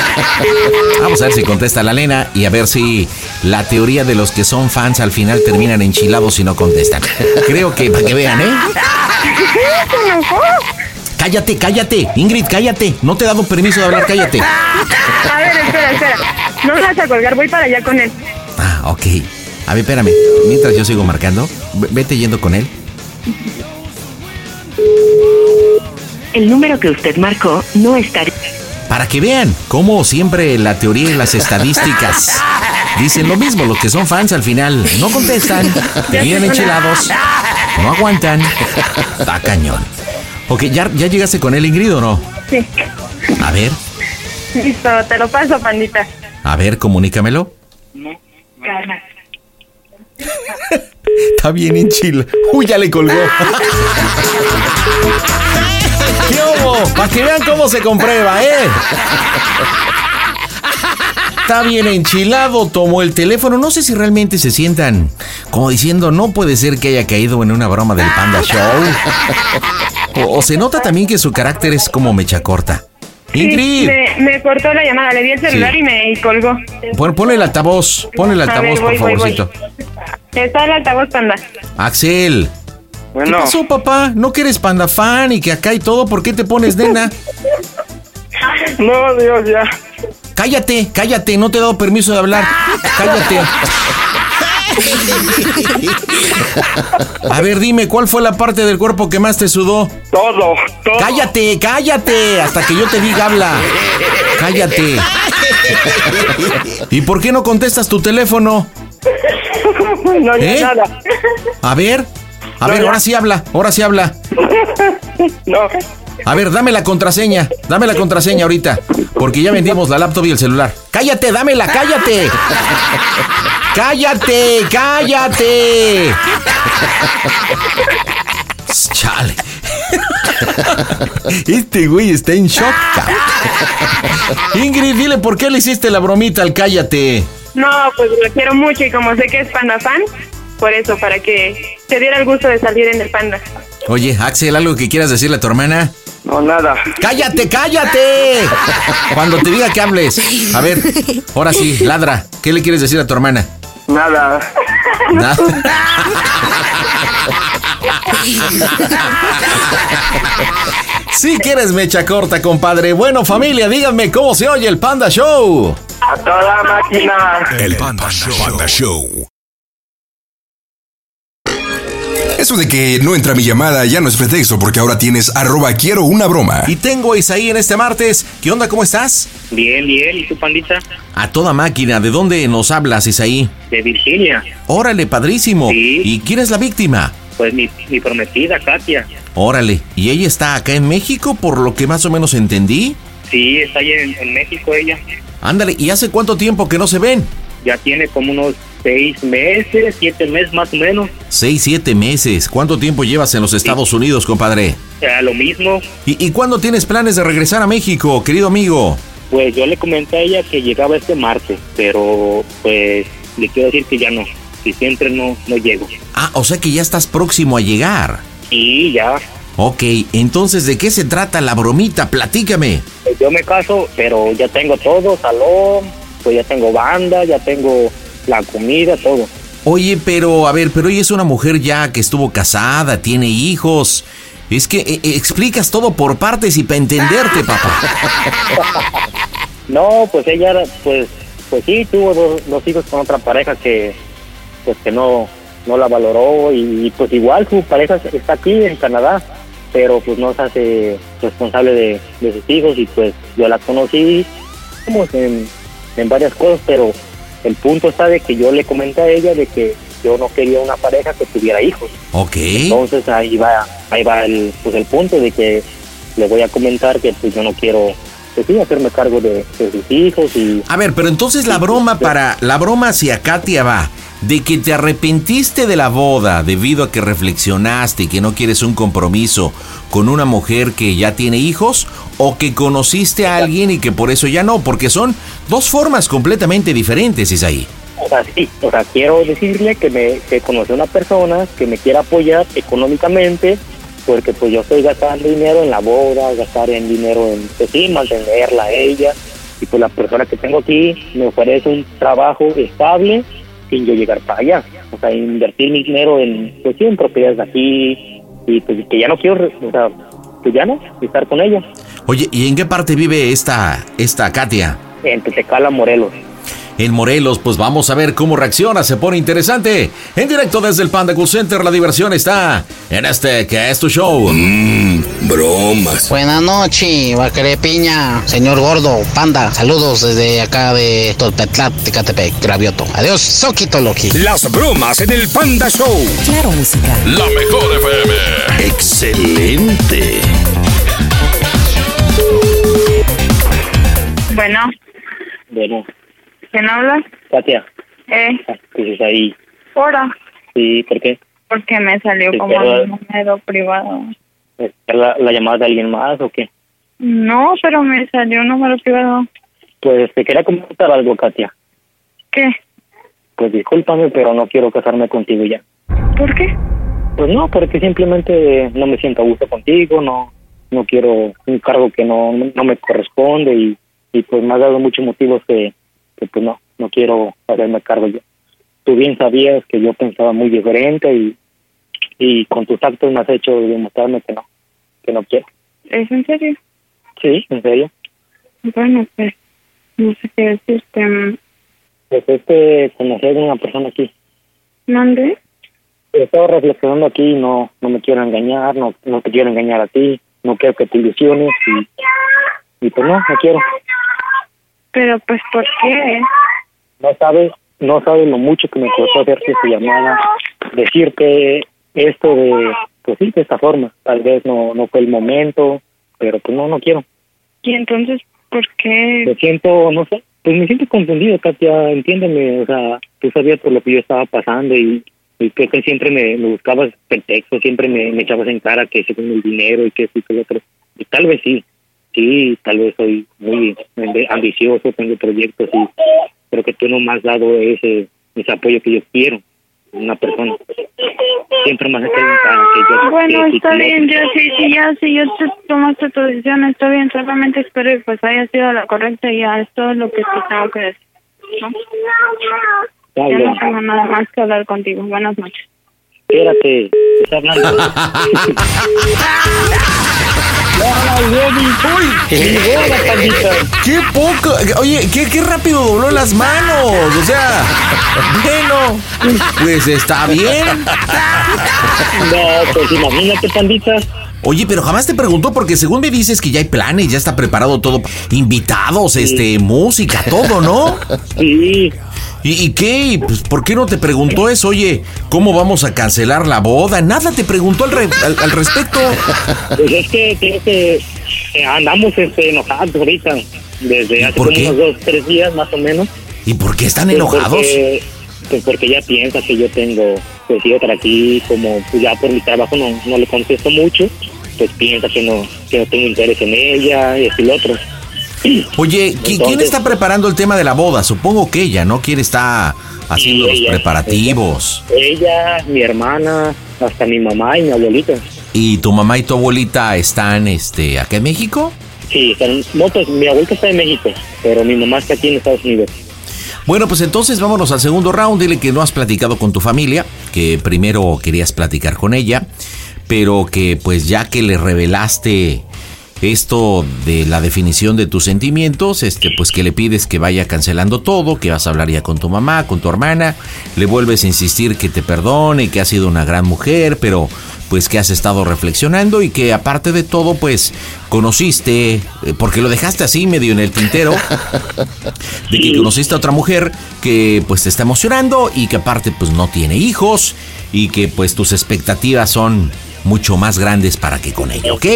Vamos a ver si contesta la Lena y a ver si la teoría de los que son fans al final terminan enchilados y no contestan. Creo que para que vean, ¿eh? Se enojó. Cállate, cállate. Ingrid, cállate. No te he dado permiso de hablar, cállate. A ver, espera, espera. No me vas a colgar, voy para allá con él. Ah, ok. A ver, espérame. Mientras yo sigo marcando, vete yendo con él. El número que usted marcó no está. Para que vean cómo siempre la teoría y las estadísticas dicen lo mismo. Los que son fans al final no contestan, terminan enchilados, no aguantan. Está cañón. Ok, ¿ya, ¿ya llegaste con él, Ingrid, o no? Sí. A ver, Listo, te lo paso, pandita. a ver, comunícamelo. Calma. Está bien enchilado. Uy, ya le colgó. ¿Qué hubo? Para que vean cómo se comprueba, ¿eh? Está bien enchilado, tomó el teléfono. No sé si realmente se sientan como diciendo, no puede ser que haya caído en una broma del Panda Show. O, o se nota también que su carácter es como mecha corta. Sí, Ingrid, me, me cortó la llamada, le di el celular Sí. y me y colgó. pon, ponle el altavoz, ponle el altavoz, ver, voy, por voy, voy. favorcito. Está el altavoz, panda. Axel. Bueno. ¿Qué pasó, papá? ¿No que eres panda fan y que acá y todo? ¿Por qué te pones nena? No, Dios, ya. Cállate, cállate, no te he dado permiso de hablar. Cállate. A ver, dime, ¿cuál fue la parte del cuerpo que más te sudó? Todo, todo. Cállate, cállate, hasta que yo te diga habla. Cállate. ¿Y por qué no contestas tu teléfono? No, ¿Eh? nada. A ver, a ver, ahora sí habla, ahora sí habla. No. A ver, dame la contraseña, dame la contraseña ahorita, porque ya vendimos la laptop y el celular. Cállate, dámela, cállate. Cállate, cállate. Chale. Este güey está en shock. Ingrid, dile por qué le hiciste la bromita al cállate. No, pues lo quiero mucho y como sé que es panda fan, por eso, para que te diera el gusto de salir en el panda. Oye, Axel, ¿algo que quieras decirle a tu hermana? No, nada. ¡Cállate, cállate! Cuando te diga que hables. A ver, ahora sí, ladra. ¿Qué le quieres decir a tu hermana? Nada. Nada. Sí que eres mecha corta, compadre. Bueno, familia, díganme cómo se oye el Panda Show. A toda máquina. El Panda Show. Eso de que no entra mi llamada ya no es pretexto porque ahora tienes arroba quiero una broma. Y tengo a Isaí en este martes. ¿Qué onda? ¿Cómo estás? Bien, bien. ¿Y tu pandita? A toda máquina. ¿De dónde nos hablas, Isaí? De Virginia. Órale, padrísimo. ¿Y quién es la víctima? Pues mi, mi prometida, Katia. Órale. ¿Y ella está acá en México por lo que más o menos entendí? Sí, está ahí en, en México ella. Ándale, ¿y hace cuánto tiempo que no se ven? Ya tiene como unos seis meses, siete meses más o menos. Seis, siete meses. ¿Cuánto tiempo llevas en los Estados Unidos, compadre? Era lo mismo. ¿Y, y cuándo tienes planes de regresar a México, querido amigo? Pues yo le comenté a ella que llegaba este martes, pero pues le quiero decir que ya no. Si siempre no, no llego. Ah, o sea que ya estás próximo a llegar. Y ya, Ok, entonces, ¿de qué se trata la bromita? Platícame. pues yo me caso, pero ya tengo todo, salón, pues ya tengo banda, ya tengo la comida, todo. Oye, pero, a ver, pero ella es una mujer ya que estuvo casada, tiene hijos. Es que eh, eh, explicas todo por partes y para entenderte, papá. No, pues ella, era, pues, pues sí, tuvo dos, dos hijos con otra pareja que, pues que no, no la valoró y, pues igual su pareja está aquí en Canadá, pero pues no se hace responsable de, de sus hijos y pues yo la conocí como en, en varias cosas, pero el punto está de que yo le comenté a ella de que yo no quería una pareja que tuviera hijos. Ok. Entonces ahí va, ahí va el, pues el punto de que le voy a comentar que pues yo no quiero, pues sí, hacerme cargo de, de sus hijos y A ver, pero entonces la broma para. La broma hacia Katia va. De que te arrepentiste de la boda debido a que reflexionaste y que no quieres un compromiso con una mujer que ya tiene hijos o que conociste a alguien y que por eso ya no, porque son dos formas completamente diferentes, Isaí. O sea, sí, o sea, quiero decirle que me que conocí a una persona que me quiera apoyar económicamente, porque pues yo estoy gastando dinero en la boda, gastar en dinero en, pues sí, mantenerla a ella, y pues la persona que tengo aquí me ofrece un trabajo estable sin yo llegar para allá. O sea, invertir mi dinero en, pues sí, en propiedades de aquí, y pues que ya no quiero, o sea, que ya no, estar con ella, Oye, ¿y en qué parte vive esta, esta Katia? en Tetecala, Morelos. En Morelos, pues vamos a ver cómo reacciona, se pone interesante. En directo desde el Panda Cool Center, la diversión está en este que es tu show. Mmm, bromas. Buenas noches, Piña, señor gordo, panda, saludos desde acá de Tolpetlat, Tecatepec, Gravioto. Adiós, Soquito Loki. Las bromas en el Panda Show. Claro, música. La mejor FM. Excelente. Bueno, Bueno, ¿quién habla? Katia, Eh, pues es ahí. ahora, Sí, ¿por qué? porque me salió como un número privado. ¿Es la, la llamada de alguien más o qué? No, pero me salió un número privado. Pues te quería comentar algo, Katia. ¿Qué? Pues discúlpame, pero no quiero casarme contigo ya. ¿Por qué? Pues no, porque simplemente no me siento a gusto contigo, no no quiero un cargo que no, no me corresponde y, y pues me has dado muchos motivos que, que pues no, no quiero hacerme cargo yo. Tú bien sabías que yo pensaba muy diferente y, y con tus actos me has hecho demostrarme que no, que no quiero. ¿Es en serio? Sí, en serio. Bueno, pues, no sé qué decirte. mm, Pues es que conocí a una persona aquí. ¿Mande? He estado reflexionando aquí y no, no me quiero engañar, no, no te quiero engañar a ti, no quiero que te ilusiones y, y pues no, no quiero. Pero, pues, ¿por qué? No sabes, no sabes lo mucho que me costó hacerte esta llamada, decirte esto de, pues sí, de esta forma. Tal vez no, no fue el momento, pero pues no, no quiero. Y entonces, ¿por Me qué? siento, no sé, pues me siento confundido, Katia, entiéndeme, o sea, tú sabías por lo que yo estaba pasando y, y creo que siempre me, me buscabas pretexto, siempre me, me echabas en cara que según el dinero y que esto y que lo otro. Y tal vez sí, sí, tal vez soy muy ambicioso, tengo proyectos y creo que tú no me has dado ese, ese apoyo que yo quiero una persona. Siempre me has cara que yo... Bueno, que si está no- bien, yo sí, sí, ya, sí, yo te tomaste tu decisión, está bien, solamente espero que pues haya sido la correcta y ya es todo lo que te tengo que decir. ¿no? Ya no tengo nada más que hablar contigo. Buenas noches. Espérate, está hablando. ¡Qué poco! Oye, ¿qué, qué rápido dobló las manos. O sea, bueno, pues está bien. No, pues imagínate, pandita. Oye, pero jamás te preguntó porque según me dices que ya hay planes, ya está preparado todo, invitados, este, música, todo, ¿no? Sí. ¿Y, y qué? Pues, ¿Por qué no te preguntó eso? Oye, ¿cómo vamos a cancelar la boda? Nada te preguntó al, re- al- al respecto. Pues es que creo que eh, andamos este, enojados ahorita, desde hace como unos dos, tres días más o menos. ¿Y por qué están Pues enojados? Porque, pues porque ella piensa que yo tengo, pues sí, otra aquí, como pues ya por mi trabajo no, no le contesto mucho, pues piensa que no, que no tengo interés en ella y así lo otro. Oye, ¿qui- ¿quién Entonces- está preparando el tema de la boda? Supongo que ella, ¿no? ¿Quién está haciendo los ella, preparativos? Ella, mi hermana, hasta mi mamá y mi abuelita. ¿Y tu mamá y tu abuelita están este, acá en México? Sí, están- no, pues mi abuelita está en México, pero mi mamá está aquí en Estados Unidos. Bueno, pues entonces vámonos al segundo round. Dile que no has platicado con tu familia, que primero querías platicar con ella, pero que pues ya que le revelaste esto de la definición de tus sentimientos, este, pues que le pides que vaya cancelando todo, que vas a hablar ya con tu mamá, con tu hermana, le vuelves a insistir que te perdone, que has sido una gran mujer, pero pues que has estado reflexionando y que aparte de todo, pues conociste, eh, porque lo dejaste así medio en el tintero, de que conociste a otra mujer que pues te está emocionando y que aparte pues no tiene hijos y que pues tus expectativas son mucho más grandes para que con ella, ¿ok?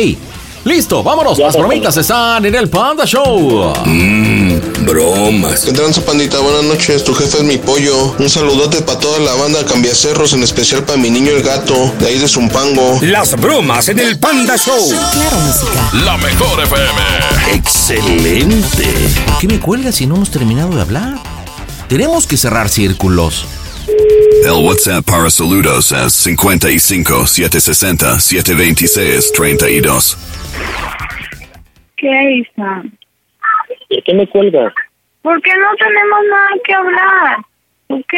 Listo, vámonos, las bromitas están en el Panda Show. Mmm, bromas. ¿Qué tranza, pandita? Buenas noches, tu jefe es mi pollo. Un saludote para toda la banda Cambiacerros, en especial para mi niño el gato, de ahí de Zumpango. Las bromas en el Panda Show. Claro, música. La mejor FM. Excelente. ¿Por qué me cuelgas si no hemos terminado de hablar? Tenemos que cerrar círculos. El WhatsApp para saludos es 55 760 726 32. ¿Qué Isa? ¿Por qué me cuelgas? Porque no tenemos nada que hablar. ¿Ok?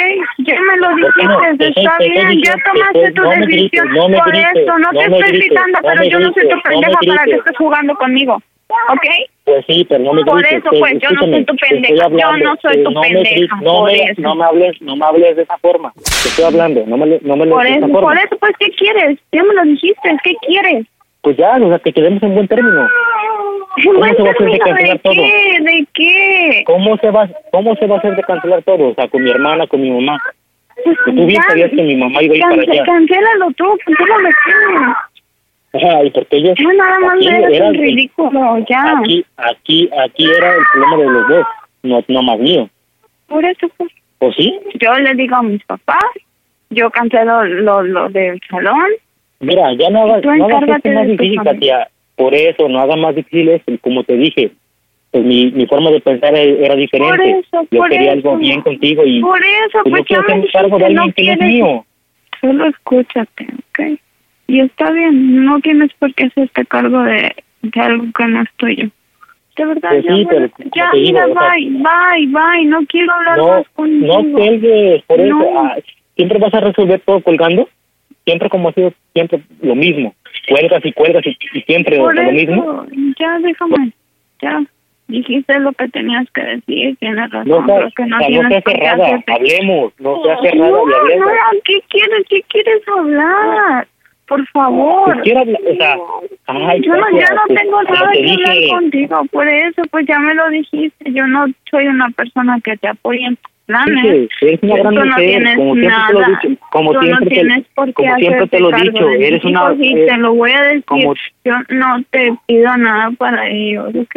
Ya me lo ¿Por qué no? dijiste, Te está estoy- te bien, ya tomaste tu no decisión grites, no me por grites, esto. No, no te estoy grites, gritando, no pero yo no soy tu pendeja para que estés jugando conmigo. ¿Ok? Pues sí, pero no me Por grites. eso, te- pues, yo no soy tu pendeja, yo no soy te- tu no me pendeja, grites, no por me, eso. no me hables, no me hables de esa forma. Te estoy hablando, no me, no me Por de eso, esa forma. por eso, pues, ¿qué quieres? Ya me lo dijiste, ¿qué quieres? Pues ya, o sea, que quedemos en buen término. ¿En ¿Cómo buen se va a hacer de término cancelar de todo? qué? ¿De qué? ¿Cómo se va, cómo se va a hacer de cancelar todo? O sea, con mi hermana, con mi mamá. Pues, tú bien sabías que mi mamá iba a ir para allá. Cancélalo tú, cancélalo tú. Ajá, y porque ellos... Ya nada más era el- ridículo, ya. Aquí, aquí, aquí era el problema de los dos, no, no más mío. Por eso, pues, ¿O sí? yo le digo a mis papás, yo cancelo lo, lo del salón. Mira, ya no hagas, no hagas esto más difícil. Katia. Por eso, no hagas más difícil esto. Como te dije, pues mi, mi forma de pensar e- era diferente. Por eso, Yo por quería eso. algo bien contigo y Por eso, pues, pues, no quiero hacerme cargo de alguien no que no es mío. Solo escúchate, ¿ok? Y está bien, no tienes por qué hacerte cargo de, de algo que no es tuyo. De verdad, Pues ya, sí, pero ya, digo, mira, o sea, bye, bye, bye, no quiero hablar No, más contigo. no cuelgues, por eso. No. ah, siempre vas a resolver todo colgando. Siempre como ha sido, siempre lo mismo. Cuelgas y cuelgas y, y siempre Por lo eso, mismo. ya déjame, ya. Dijiste lo que tenías que decir, tienes razón, No creo que no o sea, no seas cerrada, hablemos, no seas No, cerrada y hablemos. no, ¿qué quieres, qué quieres hablar? Por favor. Pues quiero hablar, o sea, ay, yo no, ya no pues, tengo nada te que hablar contigo, por eso pues ya me lo dijiste, yo no soy una persona que te apoye en tus planes. Dije, eres una Tú gran no mujer, tienes como siempre te lo he nada, dicho, como tú siempre no tienes por qué como siempre te lo he dicho, eres una- y eh, te lo voy a decir, como- yo no te pido nada para ellos, ¿ok?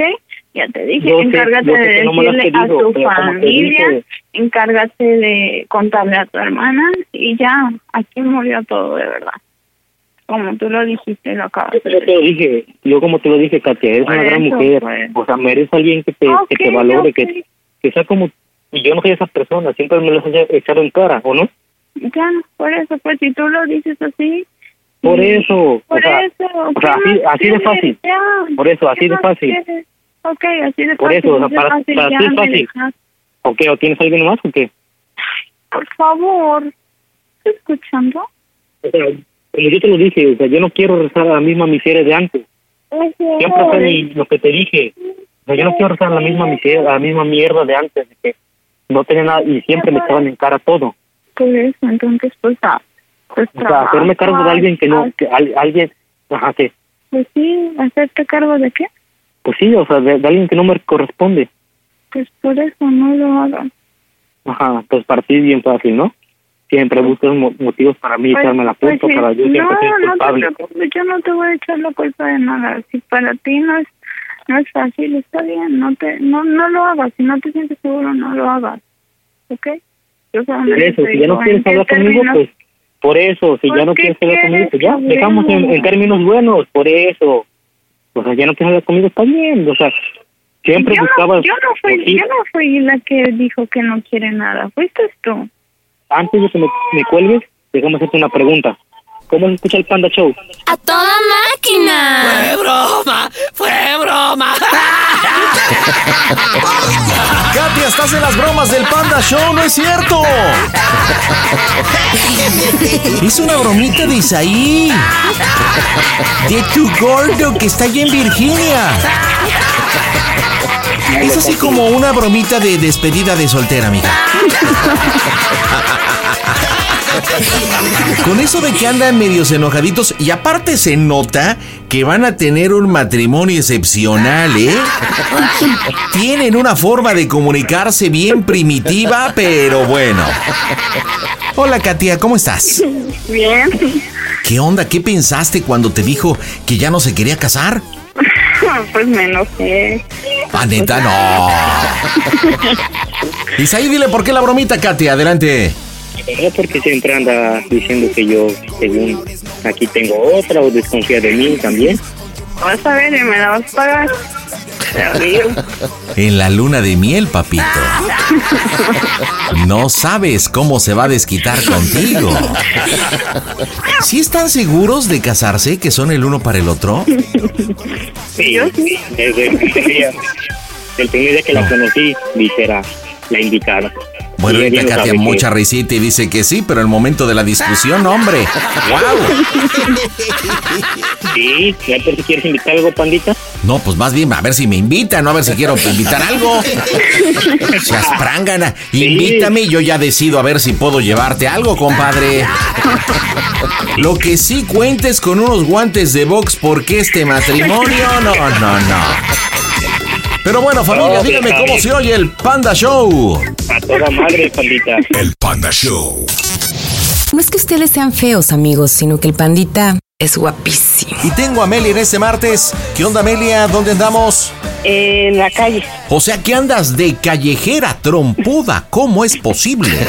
Ya te dije, Yo encárgate yo sé de no decirle a tu familia, encárgate de contarle a tu hermana y ya, aquí murió todo de verdad. Como tú lo dijiste, lo acabas de Yo te lo dije, yo como te lo dije, Katia, eres Por una gran eso, mujer, pues. o sea, mereces a alguien que te, que te valore, ok. que, que sea como, y yo no soy esa persona, siempre me lo has echado en cara, ¿o no? Ya, por eso, pues si tú lo dices así. Por eso, Por o sea, eso. o ¿qué sea, así, así de fácil, Ya, por eso, así ¿qué de fácil, quieres? Ok, así de Por fácil. eso, o sea, para- fácil, para ti es fácil. dejas. ¿o qué? ¿O tienes alguien más o qué? Por favor, ¿estás escuchando? O sea, yo te lo dije, o sea, yo no quiero rezar a la misma miseria de antes. Siempre fue lo que te dije. O sea, yo no quiero rezar a la misma miseria, la misma mierda de antes, de que no tenía nada y siempre me echaban en cara todo. Por eso, entonces, pues, ah, pues O sea, hacerme cargo de alguien que no, que al- alguien, ajá, que, Pues sí, ¿hacerte cargo de qué? pues sí, o sea, de, de alguien que no me corresponde. Pues por eso no lo hagas. Ajá, pues para ti es bien fácil, ¿no? Siempre buscas mo- motivos para mí, Pues- echarme la pues culpa, sí. para yo siempre no, soy no te culpable. preocupes, yo no te voy a echar la culpa de nada. Si para ti no es no es fácil, está bien, no te no no lo hagas. Si no te sientes seguro, no lo hagas. ¿Ok? Yo Por eso, si ya no quieres ¿en qué hablar conmigo, pues por eso, si ya ¿Por no quieres hablar conmigo, pues ya, dejamos en, en términos buenos, por eso. O sea, ya no quieres hablar conmigo, está bien, o sea, siempre yo buscabas... No, yo no fui, yo no fui la que dijo que no quiere nada. Fuiste tú. Antes de que me, me cuelgues, déjame hacerte una pregunta. ¿Cómo se escucha el Panda Show? ¡A toda máquina! ¡Fue broma! ¡Fue broma! Katia, estás en las bromas del Panda Show, no es cierto. Es una bromita de Isaí. De tu gordo que está allá en Virginia. Es así como una bromita de despedida de soltera, amiga. Con eso de que andan medios enojaditos y aparte se nota que van a tener un matrimonio excepcional, ¿eh? Tienen una forma de comunicarse bien primitiva, pero bueno. Hola Katia, ¿cómo estás? Bien. ¿Qué onda? ¿Qué pensaste cuando te dijo que ya no se quería casar? pues me enojé. Neta, no. Isaí, dile por qué la bromita, Katia. Adelante. No porque siempre anda diciendo que yo, según aquí tengo otra o desconfía de mí también. Vas a ver y me la vas a pagar. Te. En la luna de miel, papito. No sabes cómo se va a desquitar contigo. ¿Sí están seguros de casarse, que son el uno para el otro? Sí, desde el primer día, el primer día que la conocí, dije era la indicada. Bueno, ahorita Katia mucha risita y dice que sí, pero el momento de la discusión, hombre. ¡Wow! Sí, ya por si quieres invitar algo, pandita. No, pues más bien a ver si me invitan, no a ver si quiero invitar algo. Seas prángana. Invítame y yo ya decido a ver si puedo llevarte algo, compadre. Lo que sí cuentes con unos guantes de box porque este matrimonio, no, no, no. Pero bueno, familia, dígame cómo se oye el Panda Show. A toda madre, pandita. El Panda Show. No es que ustedes sean feos, amigos, sino que el pandita es guapísimo. Y tengo a Amelia en este martes. ¿Qué onda, Amelia? ¿Dónde andamos? En la calle. O sea que andas de callejera trompuda. ¿Cómo es posible?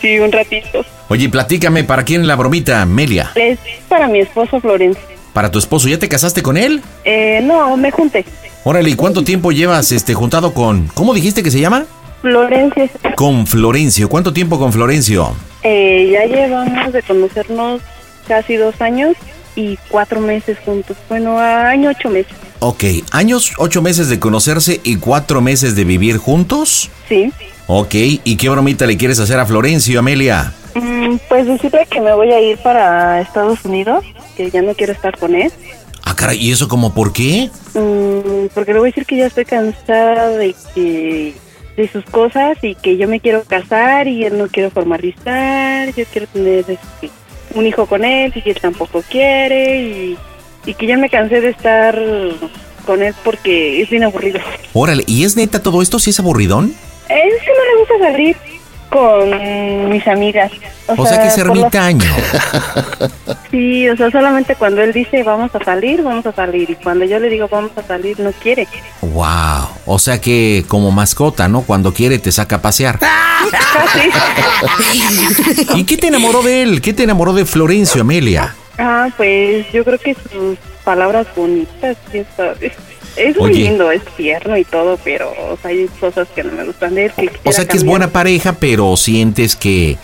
Sí, un ratito. Oye, platícame, ¿para quién la bromita, Amelia? Es para mi esposo Florencia. ¿Para tu esposo? ¿Ya te casaste con él? Eh, no, me junté. Órale, ¿y cuánto tiempo llevas este juntado con... ¿Cómo dijiste que se llama? Florencia. Con Florencio. ¿Cuánto tiempo con Florencio? Eh, ya llevamos de conocernos casi dos años y cuatro meses juntos. Bueno, año ocho meses. Ok, años, ocho meses de conocerse y cuatro meses de vivir juntos. Sí. Ok, ¿y qué bromita le quieres hacer a Florencio, Amelia? Mm, pues decirle que me voy a ir para Estados Unidos, que ya no quiero estar con él. Ah, caray, ¿y eso como por qué? Mm, porque le voy a decir que ya estoy cansada de que de sus cosas y que yo me quiero casar y él no quiero formalizar, yo quiero tener este, un hijo con él y él tampoco quiere y, y que ya me cansé de estar con él porque es bien aburrido. Órale, ¿y es neta todo esto si es aburridón? Él sí no le gusta salir con mis amigas. O, sea, que es ermitaño. Sí, o sea, solamente cuando él dice vamos a salir, vamos a salir. Y cuando yo le digo vamos a salir, no quiere. Wow, o sea que como mascota, ¿no? Cuando quiere te saca a pasear. ¿Y qué te enamoró de él? ¿Qué te enamoró de Florencio, Amelia? Ah, pues yo creo que sus palabras bonitas, ya sabes. Es muy Oye. lindo, es tierno y todo, pero o sea, hay cosas que no me gustan de él. Que O sea que es buena pareja, pero sientes que,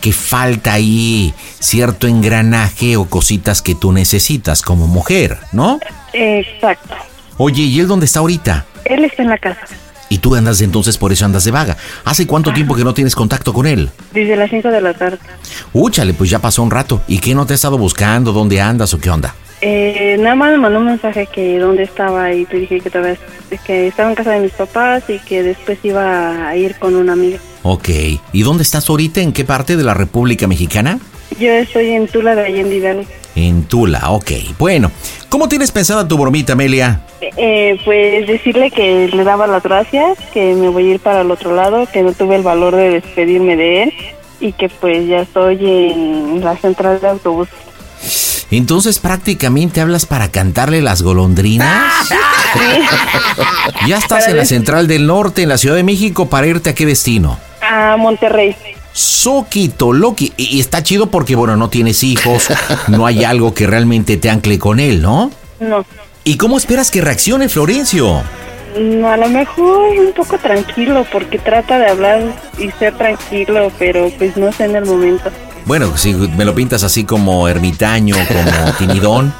que falta ahí cierto engranaje o cositas que tú necesitas como mujer, ¿no? Exacto. Oye, ¿y él dónde está ahorita? Él está en la casa. Y tú andas entonces por eso andas de vaga. ¿Hace cuánto tiempo que no tienes contacto con él? Desde las 5 de la tarde. Úchale, pues ya pasó un rato. ¿Y qué no te ha estado buscando? ¿Dónde andas o qué onda? Eh, nada más me mandó un mensaje que dónde estaba y te dije que, todavía- que estaba en casa de mis papás y que después iba a ir con una amiga. Ok. ¿Y dónde estás ahorita? ¿En qué parte de la República Mexicana? Yo estoy en Tula de Allende Hidalgo. En Tula, ok. Bueno, ¿cómo tienes pensada tu bromita, Amelia? Eh, pues decirle que le daba las gracias, que me voy a ir para el otro lado, que no tuve el valor de despedirme de él y que pues ya estoy en la central de autobús. Entonces prácticamente hablas para cantarle las golondrinas. Ya estás en la central del norte, en la Ciudad de México, para irte a qué destino. A Monterrey. Soquito Loki. Y y está chido porque, bueno, no tienes hijos, no hay algo que realmente te ancle con él, ¿no? No. ¿Y cómo esperas que reaccione Florencio? No, a lo mejor un poco tranquilo porque trata de hablar y ser tranquilo, pero pues no sé en el momento. Bueno, si me lo pintas así como ermitaño, como timidón,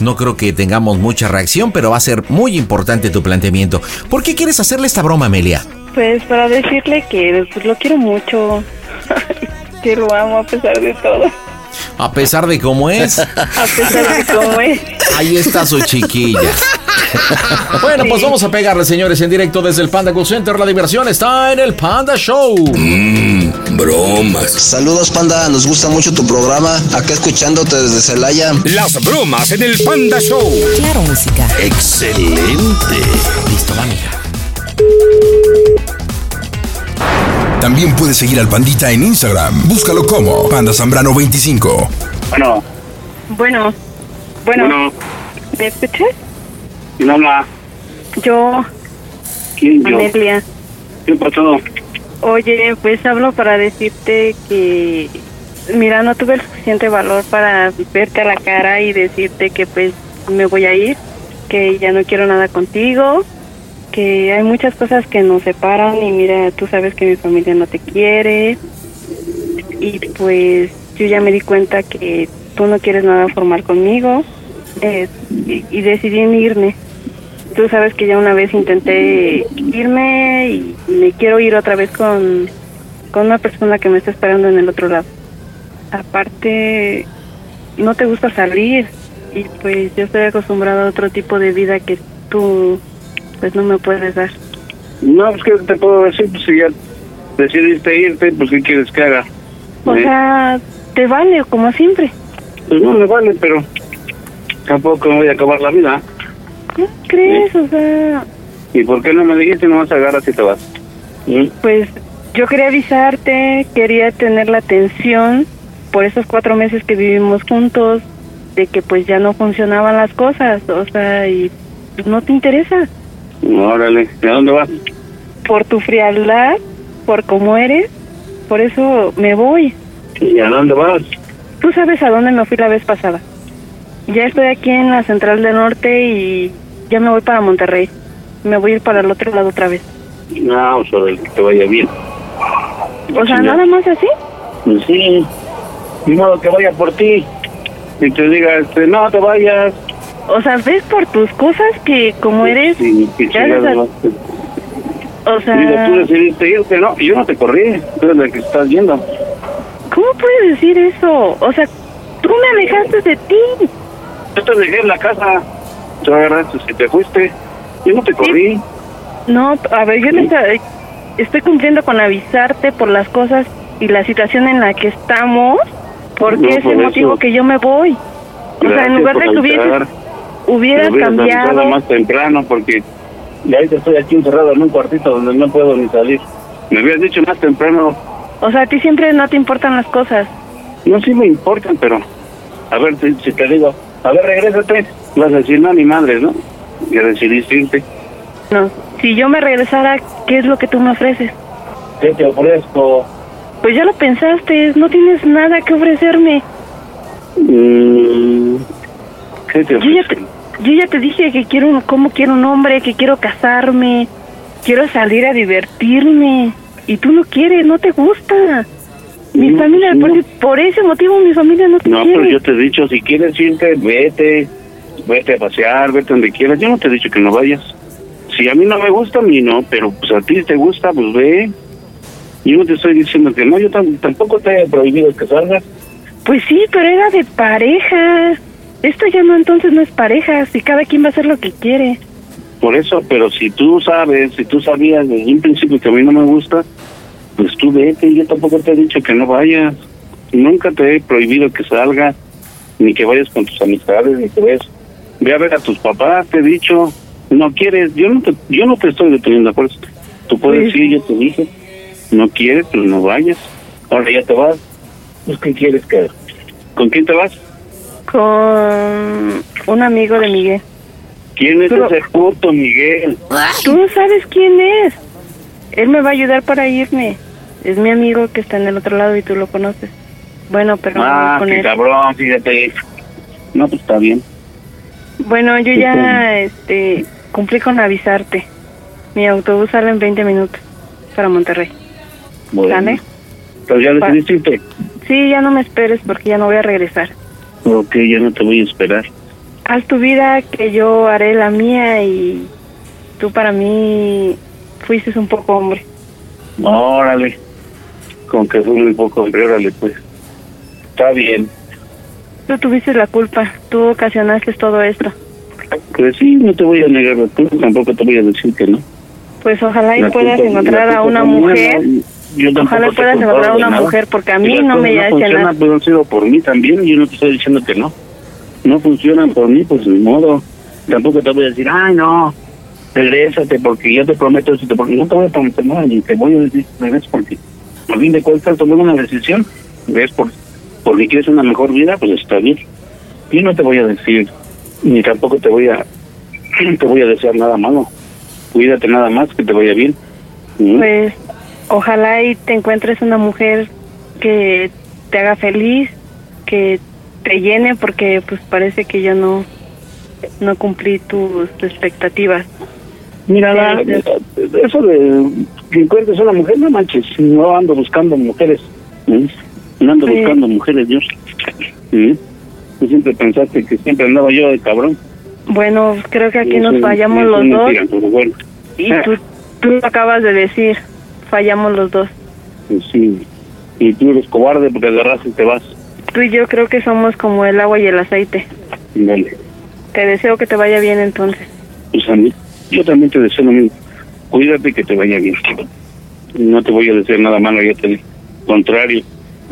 no creo que tengamos mucha reacción, pero va a ser muy importante tu planteamiento. ¿Por qué quieres hacerle esta broma, Amelia? Pues para decirle que pues, lo quiero mucho, que lo amo a pesar de todo, A pesar de cómo es, a pesar de cómo es. ahí está su chiquilla. Bueno, pues vamos a pegarle, señores, en directo desde el Panda Cool Center. La diversión está en el Panda Show. Mmm, bromas. Saludos, Panda. Nos gusta mucho tu programa. Acá escuchándote desde Celaya. Las bromas en el Panda Show. Claro, música. Excelente. Listo, va, mija. También puedes seguir al Pandita en Instagram. Búscalo como Panda Zambrano25. Bueno, Bueno, bueno, bueno, ¿me escuchas? ¿quién habla? Yo, ¿Quién yo? Amelia. ¿Qué pasó? Oye, pues hablo para decirte que, mira, no tuve el suficiente valor para verte a la cara y decirte que pues me voy a ir, que ya no quiero nada contigo, que hay muchas cosas que nos separan y mira, tú sabes que mi familia no te quiere y pues yo ya me di cuenta que tú no quieres nada formal conmigo eh, y, y decidí irme. Tú sabes que ya una vez intenté irme y me quiero ir otra vez con, con una persona que me está esperando en el otro lado. Aparte, no te gusta salir y pues yo estoy acostumbrada a otro tipo de vida que tú pues no me puedes dar. No, pues, ¿qué te puedo decir? Pues, si ya decidiste irte, pues, ¿qué quieres que haga? O ¿Eh? sea, te vale como siempre. Pues no me vale, pero tampoco me voy a acabar la vida. ¿No crees? O sea, ¿Y por qué no me dijiste no vas a agarrar si te vas? ¿Mm? pues yo quería avisarte, quería tener la atención por esos cuatro meses que vivimos juntos, de que pues ya no funcionaban las cosas, o sea, y pues, no te interesa. Órale, ¿y a dónde vas? Por tu frialdad, por cómo eres, por eso me voy. ¿Y a dónde vas? Tú sabes a dónde me fui la vez pasada. Ya estoy aquí en la Central del Norte y ya me voy para Monterrey. Me voy a ir para el otro lado otra vez. No, pues órale, que te vaya bien. O sea, nada más así. Sí, ni modo que vaya por ti y te diga, este, no te vayas. O sea, ves por tus cosas que como eres, Sí, ¿no? o sea, Digo, tú decidiste irte, no, yo no te corrí, tú eres la que estás viendo. ¿cómo puedes decir eso? O sea, tú me alejaste de ti. Yo te dejé en la casa, tú agarraste y te fuiste, yo no te corrí. No, a ver, yo le esta- estoy cumpliendo con avisarte por las cosas y la situación en la que estamos, porque No, es el eso. motivo que yo me voy. O sea, en lugar de que hubieses, hubieras hubieras avisado cambiado, más temprano porque ya ahorita estoy aquí encerrado en un cuartito donde no puedo ni salir. Me habías dicho más temprano, o sea, a ti siempre no te importan las cosas. no sí me importan, pero a ver si, si te digo, a ver, regrésate, vas a decir, no, ni madres, ¿no? Y decidiste irte. No, si yo me regresara, ¿qué es lo que tú me ofreces? ¿Qué te ofrezco? Pues ya lo pensaste, no tienes nada que ofrecerme. Mm, ¿Qué te Yo ya ofrezco? te, yo ya te dije que quiero un, cómo quiero un hombre, que quiero casarme, quiero salir a divertirme. Y tú no quieres, no te gusta. Mi No, familia, no. por, por ese motivo mi familia no te No, quiere. pero yo te he dicho, si quieres irte, vete, vete a pasear, vete donde quieras. Yo no te he dicho que no vayas. Si a mí no me gusta, a mí no, pero pues a ti te gusta, pues ve. Yo no te estoy diciendo que no, yo tam- tampoco te he prohibido que salgas. Pues sí, pero era de pareja. Esto ya no, entonces no es pareja, si cada quien va a hacer lo que quiere. Por eso, pero si tú sabes, si tú sabías desde un principio que a mí no me gusta, pues tú vete. Yo tampoco te he dicho que no vayas. Nunca te he prohibido que salgas, ni que vayas con tus amistades, ni que vayas. Ve a ver a tus papás, te he dicho. No quieres, yo no te, yo no te estoy deteniendo, por eso. Tú puedes Pues- ir, yo te dije. No quieres, pues no vayas. Ahora ya te vas. Pues, ¿qué quieres que? ¿Con quién te vas? Con un amigo de Miguel. ¿Quién es Pero- ese puto Miguel? Tú no sabes quién es. Él me va a ayudar para irme. Es mi amigo que está en el otro lado y tú lo conoces. Bueno, pero no Ah, con qué él. cabrón, fíjate. No, pues está bien. Bueno, yo ya este, cumplí con avisarte. Mi autobús sale en 20 minutos para Monterrey. Bueno. ¿Sale? Pero ya decidiste. Sí, ya no me esperes porque ya no voy a regresar. Ok, ya no te voy a esperar. Haz tu vida que yo haré la mía y tú para mí fuiste un poco hombre. Órale. Con que fue muy poco, hombre, órale, pues. Está bien. Tú tuviste la culpa, tú ocasionaste todo esto. Pues sí, no te voy a negar la culpa, tampoco te voy a decir que no. Pues ojalá y La puedas culpa- encontrar a una mujer. Yo Ojalá te puedas encontrar una nada. mujer porque a Si mí no me no hace funcionan, nada. pues han sido por mí también, yo no te estoy diciendo que no. No funcionan por mí, pues ni modo. Tampoco te voy a decir, ay no, regrésate porque yo te prometo esto, porque no te voy a prometer nada, ni te voy a decir regresa porque por fin de cuentas tomar una decisión, ves, por, porque quieres una mejor vida, pues está bien. Yo no te voy a decir, ni tampoco te voy a, te voy a desear nada malo. Cuídate nada más, que te vaya bien. ¿Mm? Pues ojalá y te encuentres una mujer que te haga feliz, que te llene porque pues parece que yo no no cumplí tus expectativas. Mira, la- eso de que encuentres una mujer, no manches, no ando buscando mujeres. ¿eh? No ando Sí. buscando mujeres, Dios. ¿eh? Tú siempre pensaste que siempre andaba yo de cabrón. Bueno, creo que aquí nos fallamos los dos mentira, pero bueno. y tú, tú lo acabas de decir, fallamos los dos. Sí. Y tú eres cobarde porque agarras y te vas. Tú y yo creo que somos como el agua y el aceite. Dale. Te deseo que te vaya bien entonces. Pues a mí, yo también te deseo lo mismo. Cuídate que te vaya bien. No te voy a decir nada malo, ya te digo. Contrario,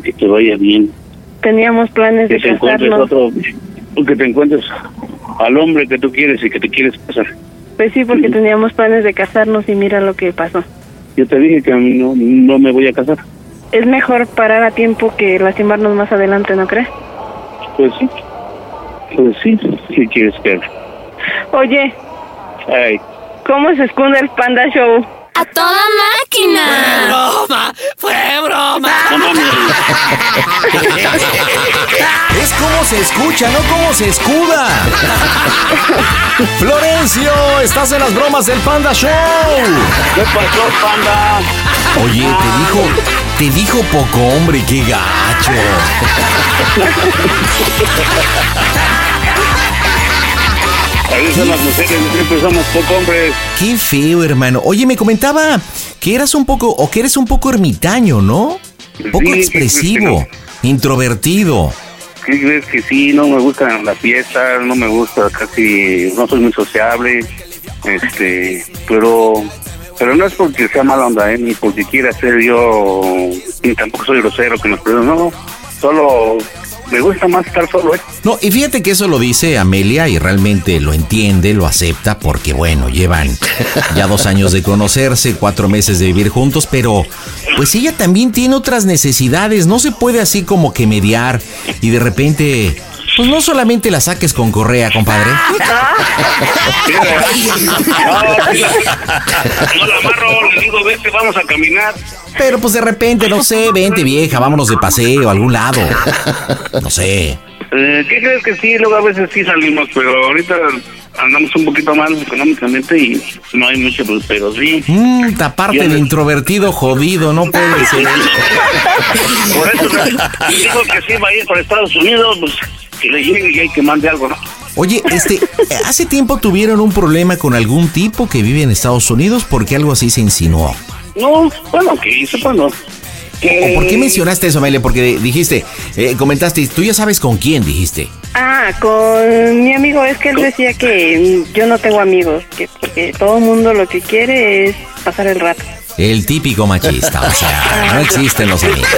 que te vaya bien. Teníamos planes que de te encuentres casarnos. otro, que te encuentres al hombre que tú quieres y que te quieres casar. Pues sí, porque teníamos planes de casarnos y mira lo que pasó. Yo te dije que no, no me voy a casar. Es mejor parar a tiempo que lastimarnos más adelante, ¿no crees? Pues sí, pues sí, ¿qué quieres que haga? Oye, Ay, ¿cómo se esconde el Panda Show? ¡A toda máquina! broma! ¡Fue broma! Es como se escucha, no como se escuda. Florencio, estás en las bromas del Panda Show. ¿Qué pasó, Panda? Oye, te dijo, te dijo poco hombre, qué gacho. A veces las mujeres siempre somos poco hombres. Qué feo, hermano. Oye, me comentaba que eras un poco, o que eres un poco ermitaño, ¿no? Poco Sí, expresivo, introvertido. ¿Qué crees que sí? No me gustan las fiestas, no me gusta casi, no soy muy sociable, este, pero, pero no es porque sea mala onda, ¿eh? ni porque quiera ser yo, ni tampoco soy grosero que nos no, solo me gusta más estar solo, ¿eh? No, y fíjate que eso lo dice Amelia y realmente lo entiende, lo acepta, porque bueno, llevan ya dos años de conocerse, cuatro meses de vivir juntos, pero pues ella también tiene otras necesidades, no se puede así como que mediar y de repente, pues no solamente la saques con correa, compadre. Sí, ¿verdad? No, sí, la- no la amarro, le digo, vete, vamos a caminar. Pero pues de repente, no sé, vente vieja, vámonos de paseo a algún lado. No sé. Eh, ¿Qué crees que sí? Luego a veces sí salimos, pero ahorita andamos un poquito mal económicamente y no hay mucho, pues, pero sí. Mmm, taparte de introvertido jodido, no puede ser. Por eso me dijo que sí va a ir para Estados Unidos, pues que le llegue y hay que mande algo, ¿no? Oye, este, hace tiempo tuvieron un problema con algún tipo que vive en Estados Unidos porque algo así se insinuó. No, bueno, que hizo, bueno. ¿O por qué mencionaste eso, Amelia? Porque dijiste, eh, comentaste, tú ya sabes con quién, dijiste. Ah, con mi amigo, es que él decía que yo no tengo amigos, que porque todo el mundo lo que quiere es pasar el rato. El típico machista, o sea, no existen los amigos.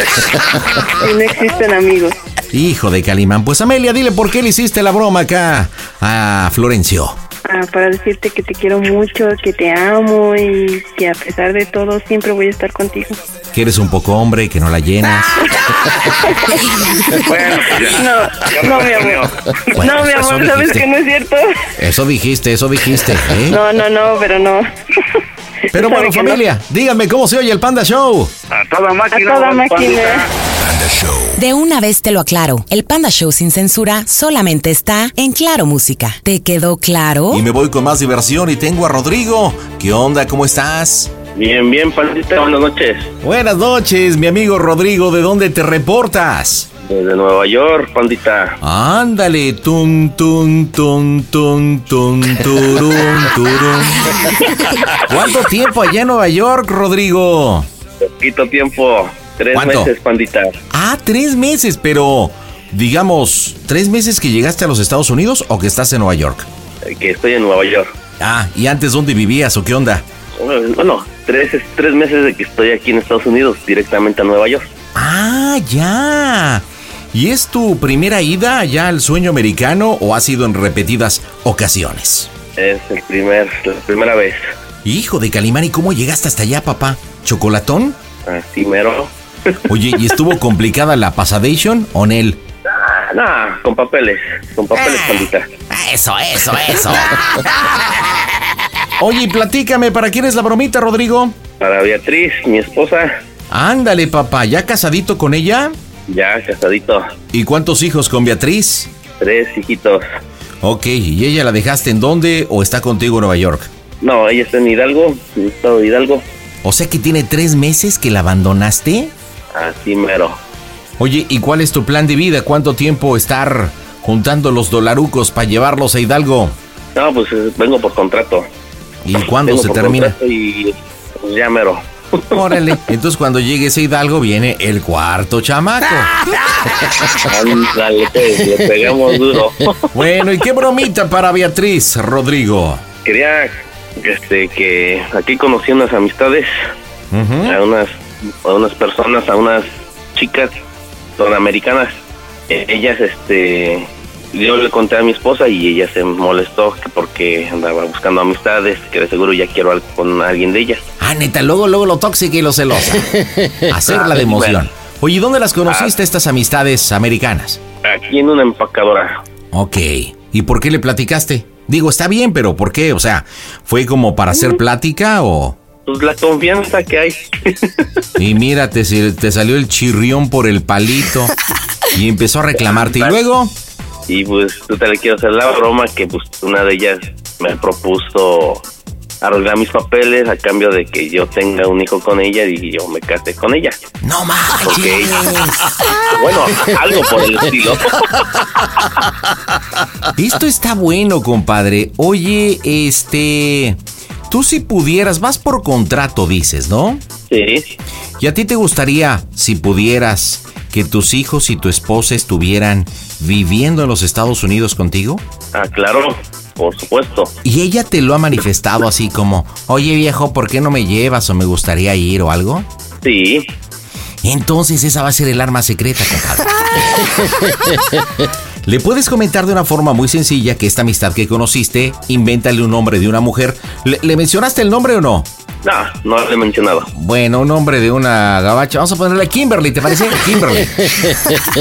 Y no existen amigos. Hijo de Calimán. Pues Amelia, dile por qué le hiciste la broma acá a Florencio. Para decirte que te quiero mucho, que te amo y que a pesar de todo siempre voy a estar contigo. Que eres un poco hombre, que no la llenas. Bueno, pues ya. No, no, mi amor. Bueno, no, mi amor, ¿sabes dijiste. que no es cierto? Eso dijiste, eso dijiste, ¿eh? No, no, no, pero no. Pero bueno, familia, díganme cómo se oye el Panda Show. A toda máquina. A toda máquina. Panda Show. De una vez te lo aclaro, el Panda Show sin censura solamente está en Claro Música. ¿Te quedó claro? Y me voy con más diversión y tengo a Rodrigo. ¿Qué onda? ¿Cómo estás? Bien, bien, pandita, buenas noches. Buenas noches, mi amigo Rodrigo. ¿De dónde te reportas? Desde Nueva York, pandita. Ándale, tum, tum, tum, tum, tum, turum, turum. ¿Cuánto tiempo allá en Nueva York, Rodrigo? Poquito tiempo, tres ¿Cuánto? meses, pandita. Ah, tres meses, pero digamos, ¿tres meses que llegaste a los Estados Unidos o que estás en Nueva York? Eh, Que estoy en Nueva York. Ah, ¿y antes dónde vivías o qué onda? Bueno, tres, tres meses de que estoy aquí en Estados Unidos, directamente a Nueva York. Ah, ya. ¿Y es tu primera ida allá al sueño americano o ha sido en repetidas ocasiones? Es el primer, la primera vez. Hijo de Calimán, ¿y cómo llegaste hasta allá, papá? ¿Chocolatón? Así mero. Oye, ¿y estuvo complicada la pasadation o Nel? Ah, nah, con papeles, con papeles, pandita. Eso, eso, eso. Oye, platícame, ¿para quién es la bromita, Rodrigo? Para Beatriz, mi esposa, Ándale, papá, ¿ya casadito con ella? Ya casadito, ¿Y cuántos hijos con Beatriz? tres hijitos. Ok, ¿y ella la dejaste en dónde o está contigo en Nueva York? No, ella está en Hidalgo, en el estado de Hidalgo. O sea que tiene tres meses que la abandonaste. Así mero. Oye, ¿y cuál es tu plan de vida? ¿Cuánto tiempo estar juntando los dolarucos para llevarlos a Hidalgo? No, pues vengo por contrato. ¿Y cuándo Vengo se por termina? Y pues, ya mero. Órale, entonces cuando llegues a Hidalgo viene el cuarto chamaco. Ándale, le pegamos duro. Bueno, ¿y qué bromita para Beatriz, Rodrigo? Quería este, que aquí conocí unas amistades, a, unas, a unas personas, a unas chicas sudamericanas. Eh, Ellas, este, yo le conté a mi esposa y ella se molestó que porque andaba buscando amistades, que de seguro ya quiero algo con alguien de ellas. Ah, neta, luego, luego lo tóxico y lo celosa. Hacerla de emoción. Oye, ¿y ¿dónde las conociste estas amistades americanas? Aquí en una empacadora. Ok. ¿Y por qué le platicaste? Digo, está bien, pero ¿por qué? O sea, ¿fue como para hacer plática o...? Pues la confianza que hay. Y mírate, te salió el chirrión por el palito y empezó a reclamarte. ¿Y luego? Y pues tú te le quiero hacer la broma que pues una de ellas me propuso arreglar mis papeles a cambio de que yo tenga un hijo con ella y yo me case con ella. No más. Ella- bueno, algo por el estilo. Esto está bueno, compadre. Oye, este... Tú si pudieras, vas por contrato, dices, ¿no? Sí. ¿Y a ti te gustaría, si pudieras, que tus hijos y tu esposa estuvieran viviendo en los Estados Unidos contigo? Ah, claro, por supuesto. ¿Y ella te lo ha manifestado así como, oye viejo, ¿por qué no me llevas o me gustaría ir o algo? Sí. Entonces esa va a ser el arma secreta, compadre. Le puedes comentar de una forma muy sencilla que esta amistad que conociste, invéntale un nombre de una mujer. ¿Le, le mencionaste el nombre o no? No, no le he mencionado. Bueno, un nombre de una gabacha. Vamos a ponerle Kimberly, ¿te parece? Kimberly.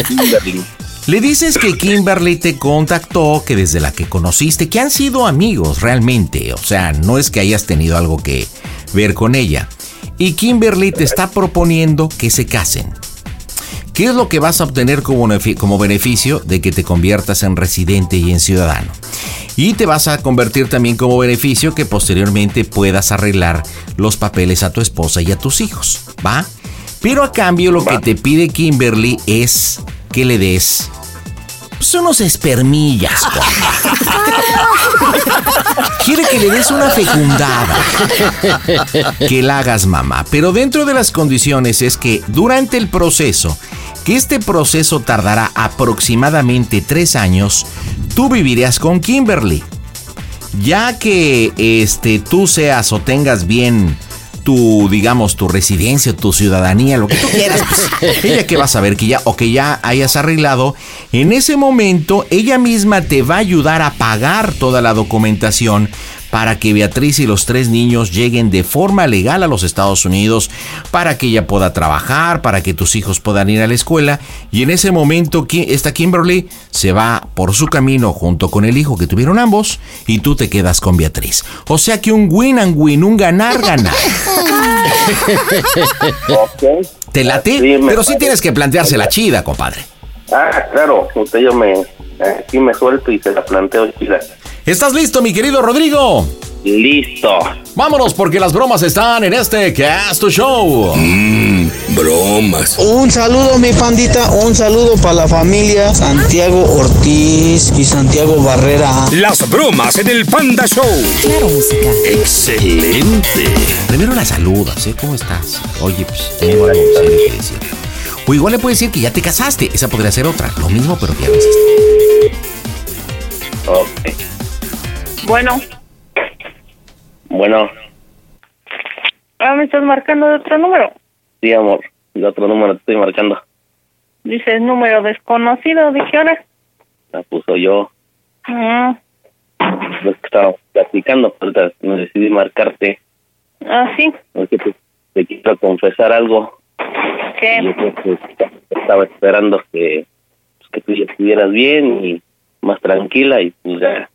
Kimberly. Le dices que Kimberly te contactó, que desde la que conociste, que han sido amigos realmente. O sea, no es que hayas tenido algo que ver con ella. Y Kimberly te está proponiendo que se casen. ¿Qué es lo que vas a obtener como, benefi- como beneficio de que te conviertas en residente y en ciudadano? Y te vas a convertir también como beneficio que posteriormente puedas arreglar los papeles a tu esposa y a tus hijos, ¿va? Pero a cambio lo que te pide Kimberly es que le des pues, unos espermillas. Quiere que le des una fecundada. Que la hagas mamá. Pero dentro de las condiciones es que durante el proceso, que este proceso tardará aproximadamente tres años, tú vivirías con Kimberly. Ya que este, tú seas o tengas bien tu, digamos, tu residencia, tu ciudadanía, lo que tú quieras, pues, ella que va a saber que ya, o que ya hayas arreglado, en ese momento ella misma te va a ayudar a pagar toda la documentación para que Beatriz y los tres niños lleguen de forma legal a los Estados Unidos, para que ella pueda trabajar, para que tus hijos puedan ir a la escuela. Y en ese momento esta Kimberly se va por su camino junto con el hijo que tuvieron ambos y tú te quedas con Beatriz. O sea que un win and win, un ganar, ganar. ¿Te late? Pero sí tienes que plantearse la chida, compadre. Ah, claro, usted yo me, aquí me suelto y se la planteo chida. ¿Estás listo, mi querido Rodrigo? Listo. Vámonos porque las bromas están en este Cast Show. Mmm, bromas. Un saludo, mi pandita. Un saludo para la familia Santiago Ortiz y Santiago Barrera. Las bromas en el Panda Show. Claro, música. Excelente. Primero la saludas, ¿eh? ¿Cómo estás? Oye, pues tengo algo serio que decir. O igual le puedes decir que ya te casaste. Esa podría ser otra. Lo mismo, pero que ya Ok. Bueno, Bueno, ah, me estás marcando de otro número. sí, amor. El otro número te estoy marcando. Dices número desconocido, ¿de qué hora? La puso yo. Ah, que estábamos platicando, pero me decidí marcarte. ah, sí. Porque te, te quiero confesar algo. ¿Qué? Yo creo que estaba esperando que, pues, que tú ya estuvieras bien y más tranquila y pues ya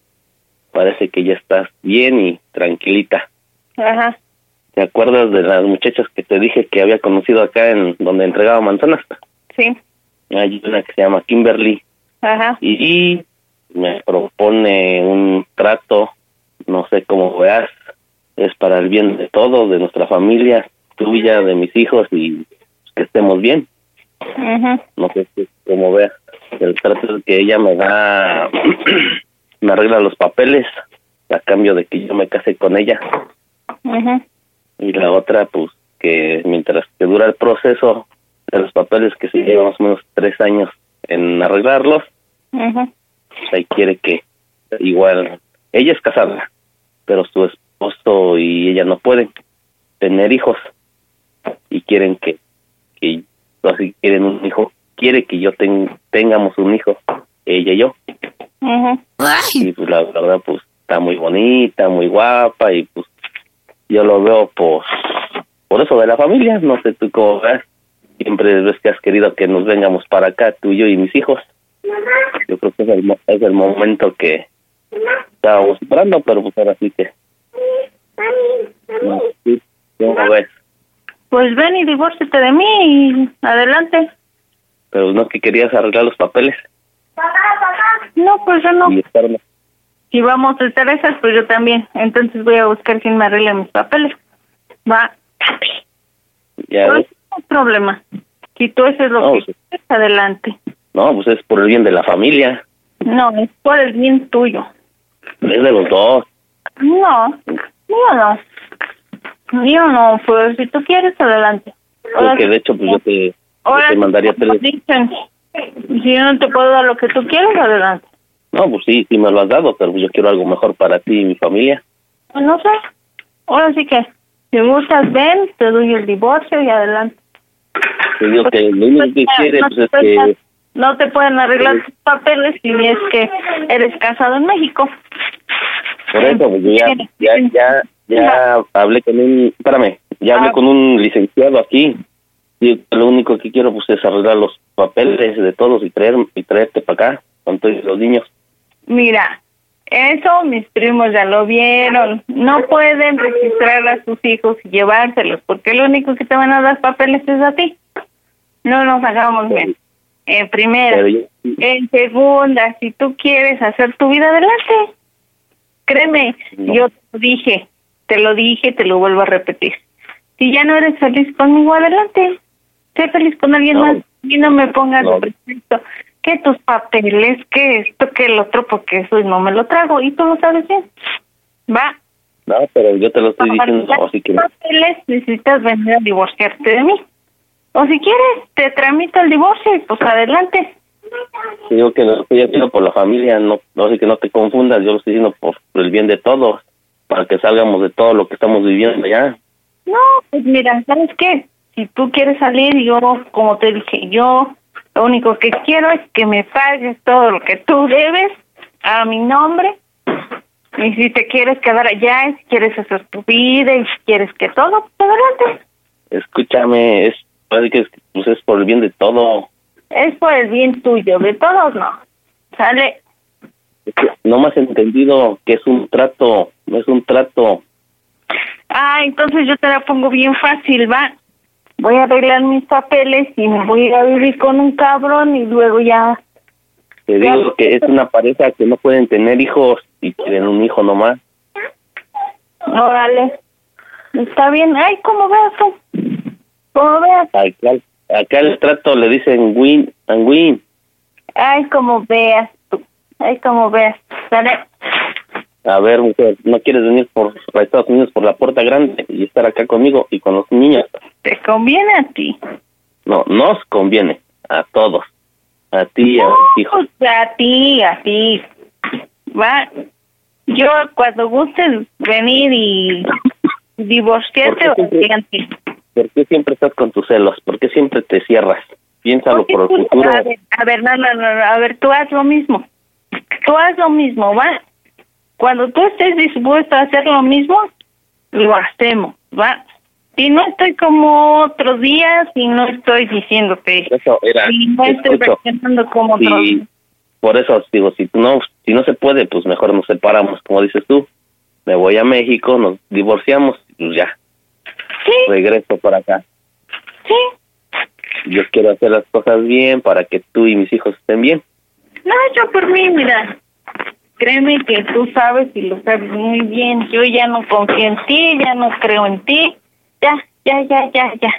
parece que ya estás bien y tranquilita. Ajá. ¿Te acuerdas de las muchachas que te dije que había conocido acá en donde entregaba manzanas? Sí. Hay una que se llama Kimberly Ajá. y me propone un trato, no sé cómo veas, es para el bien de todos, de nuestra familia, tuya, de mis hijos y que estemos bien. Ajá. No sé cómo veas. El trato es que ella me da, me arregla los papeles a cambio de que yo me case con ella. Y la otra, pues, que mientras que dura el proceso de los papeles, que se lleva más o menos tres años en arreglarlos, ahí quiere que igual, ella es casada, pero su esposo y ella no pueden tener hijos y quieren que, que así quieren un hijo, quiere que yo ten- tengamos un hijo, ella y yo. Ajá. Y pues la verdad, pues está muy bonita, muy guapa y pues yo lo veo pues por eso de la familia, no sé tú cómo ves. Siempre ves que has querido que nos vengamos para acá, tú y yo y mis hijos. Yo creo que es el, es el momento que estábamos esperando, pero pues ahora sí que... No, sí, ¿Cómo ves? Pues ven y divórciate de mí y adelante. Pero no que querías arreglar los papeles No, pues yo no. Si vamos a estar esas, pues yo también. Entonces voy a buscar quién me arregle mis papeles. Va. Ya No ves. hay problema. Si tú eso es lo No, que quieres, adelante. No, pues es por el bien de la familia, No, es por el bien tuyo. es de los dos. No, yo no. Yo no, pues si tú quieres, adelante. Porque de hecho, pues yo te, yo te mandaría dicen, si yo no te puedo dar lo que tú quieres, adelante. No, pues sí, sí me lo has dado, pero yo quiero algo mejor para ti y mi familia. Pues no sé. Ahora sí que, si gustas, ven, te doy el divorcio y adelante. Te digo que lo único que quiere no, pues, es que... no te pueden arreglar tus papeles si es que eres casado en México. Por eso, pues yo ya, ya, ya, ya hablé con un... Espérame, ya hablé Ah. con un licenciado aquí. Y lo único que quiero pues es arreglar los papeles de todos y traer y traerte para acá con todos los niños. Mira, eso mis primos ya lo vieron. No pueden registrar a sus hijos y llevárselos, porque lo único que te van a dar papeles es a ti. No nos hagamos bien. En primera. En segunda, si tú quieres hacer tu vida adelante, créeme, yo te lo dije, te lo dije, te lo vuelvo a repetir. Si ya no eres feliz conmigo, adelante. Sé feliz con alguien más y no me pongas pretexto que tus papeles, que esto, que el otro, porque eso no me lo trago y tú lo sabes bien. Va. No, pero yo te lo estoy diciendo, así que... papeles necesitas venir a divorciarte de mí. O si quieres, te tramito el divorcio y pues adelante. Te digo que lo estoy haciendo por la familia, no, no sé que no te confundas, yo lo estoy haciendo por, por el bien de todos, para que salgamos de todo lo que estamos viviendo ya. No, pues mira, ¿sabes qué? Si tú quieres salir, yo, como te dije, yo lo único que quiero es que me pagues todo lo que tú debes a mi nombre Y si te quieres quedar allá, y si quieres hacer tu vida, y si quieres que todo, pues adelante. Escúchame, es, parece que es, pues es por el bien de todo. Es por el bien tuyo, de todos no. Sale. No me has entendido que es un trato, no es un trato. Ah, entonces yo te la pongo bien fácil, va. Voy a arreglar mis papeles y me voy a ir a vivir con un cabrón y luego ya. Te digo que es una pareja que no pueden tener hijos y quieren un hijo nomás. Órale. Está bien. Ay, ¿cómo veas tú? ¿Cómo veas? Acá, acá el trato le dicen win and win. Ay, como veas tú. Ay, como veas. Sale. A ver, mujer, ¿no quieres venir por a Estados Unidos por la puerta grande y estar acá conmigo y con los niños? Te conviene a ti. No, nos conviene a todos. A ti y a mis hijos. A ti, a ti. Va. Yo cuando gustes venir y divorciarte, ¿Por qué adelante. ¿Por qué siempre estás con tus celos? ¿Por qué siempre te cierras? Piénsalo por el futuro. A ver, a ver, no, no, no, no, a ver, tú haz lo mismo. Tú haz lo mismo, ¿va? Cuando tú estés dispuesto a hacer lo mismo, lo hacemos, ¿va? Y no estoy como otros días y no estoy diciéndote. Eso era. Y no estoy reaccionando como otros Sí, por eso digo, si no, si no se puede, pues mejor nos separamos, como dices tú. Me voy a México, nos divorciamos, pues ya. Regreso para acá. Sí. Yo quiero hacer las cosas bien para que tú y mis hijos estén bien. No, yo por mí, mira. Créeme que tú sabes y lo sabes muy bien. Yo ya no confío en ti, ya no creo en ti. Ya, ya, ya, ya, ya.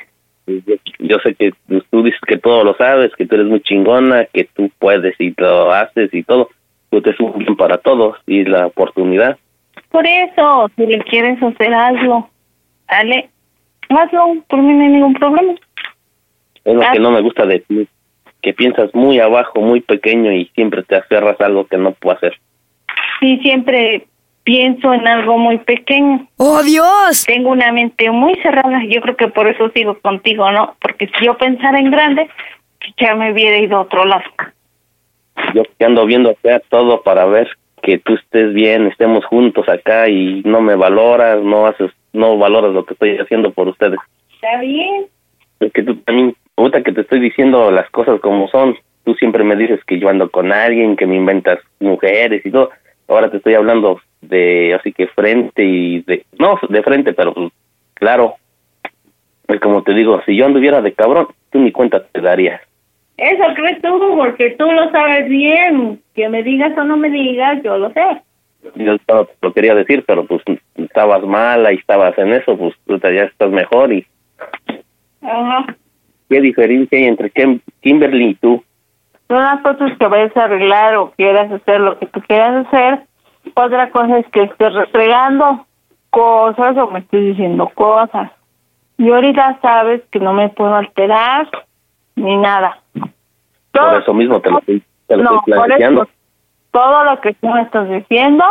Yo, yo sé que tú dices que todo lo sabes, que tú eres muy chingona, que tú puedes y lo haces y todo. Tú te un para todos y la oportunidad. Por eso, si le quieres hacer, hazlo. Dale, hazlo, por mí no hay ningún problema. Es lo que no me gusta de ti, que piensas muy abajo, muy pequeño y siempre te aferras a algo que no puedo hacer. Sí, siempre pienso en algo muy pequeño. ¡Oh, Dios! Tengo una mente muy cerrada, yo creo que por eso sigo contigo, ¿no? Porque si yo pensara en grande, ya me hubiera ido a otro lado. Yo que ando viendo acá todo para ver que tú estés bien, estemos juntos acá y no me valoras, no haces, no valoras lo que estoy haciendo por ustedes. ¿Está bien? Es que tú también, ahorita que te estoy diciendo las cosas como son, tú siempre me dices que yo ando con alguien, que me inventas mujeres y todo. Ahora te estoy hablando de, así que frente y de, no de frente, pero pues, claro. Es como te digo, si yo anduviera de cabrón, tú ni cuenta te darías. Eso crees tú, porque tú lo sabes bien. Que me digas o no me digas, yo lo sé. Yo no lo quería decir, pero pues estabas mala y estabas en eso, pues tú ya estás mejor y Ajá. ¿qué diferencia hay entre Kim- Kimberly y tú? Una cosa es que vayas a arreglar o quieras hacer lo que tú quieras hacer. Otra cosa es que estés restregando cosas o me estés diciendo cosas. Y ahorita sabes que no me puedo alterar ni nada. Por eso mismo te lo estoy, te lo No, estoy planteando. eso, todo lo que tú me estás diciendo,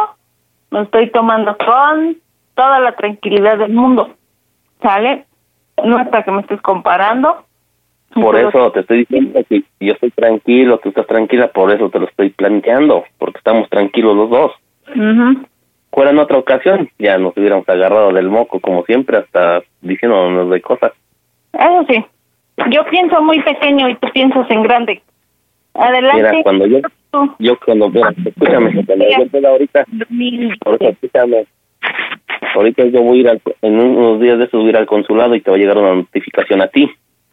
lo estoy tomando con toda la tranquilidad del mundo. ¿Sale? No hasta que me estés comparando. Por Pero- eso te estoy diciendo que yo estoy tranquilo, tú estás tranquila, por eso te lo estoy planteando, porque estamos tranquilos los dos. Ujú. Fuera en otra ocasión, ya nos hubiéramos agarrado del moco como siempre, hasta diciéndonos de cosas. Eso sí. Yo pienso muy pequeño y tú piensas en grande. Adelante. Mira, cuando yo, yo cuando, mira, escúchame, cuando yo pueda ahorita, ahorita escúchame, ahorita yo voy a ir al, en unos días de estos voy a ir al consulado y te va a llegar una notificación a ti.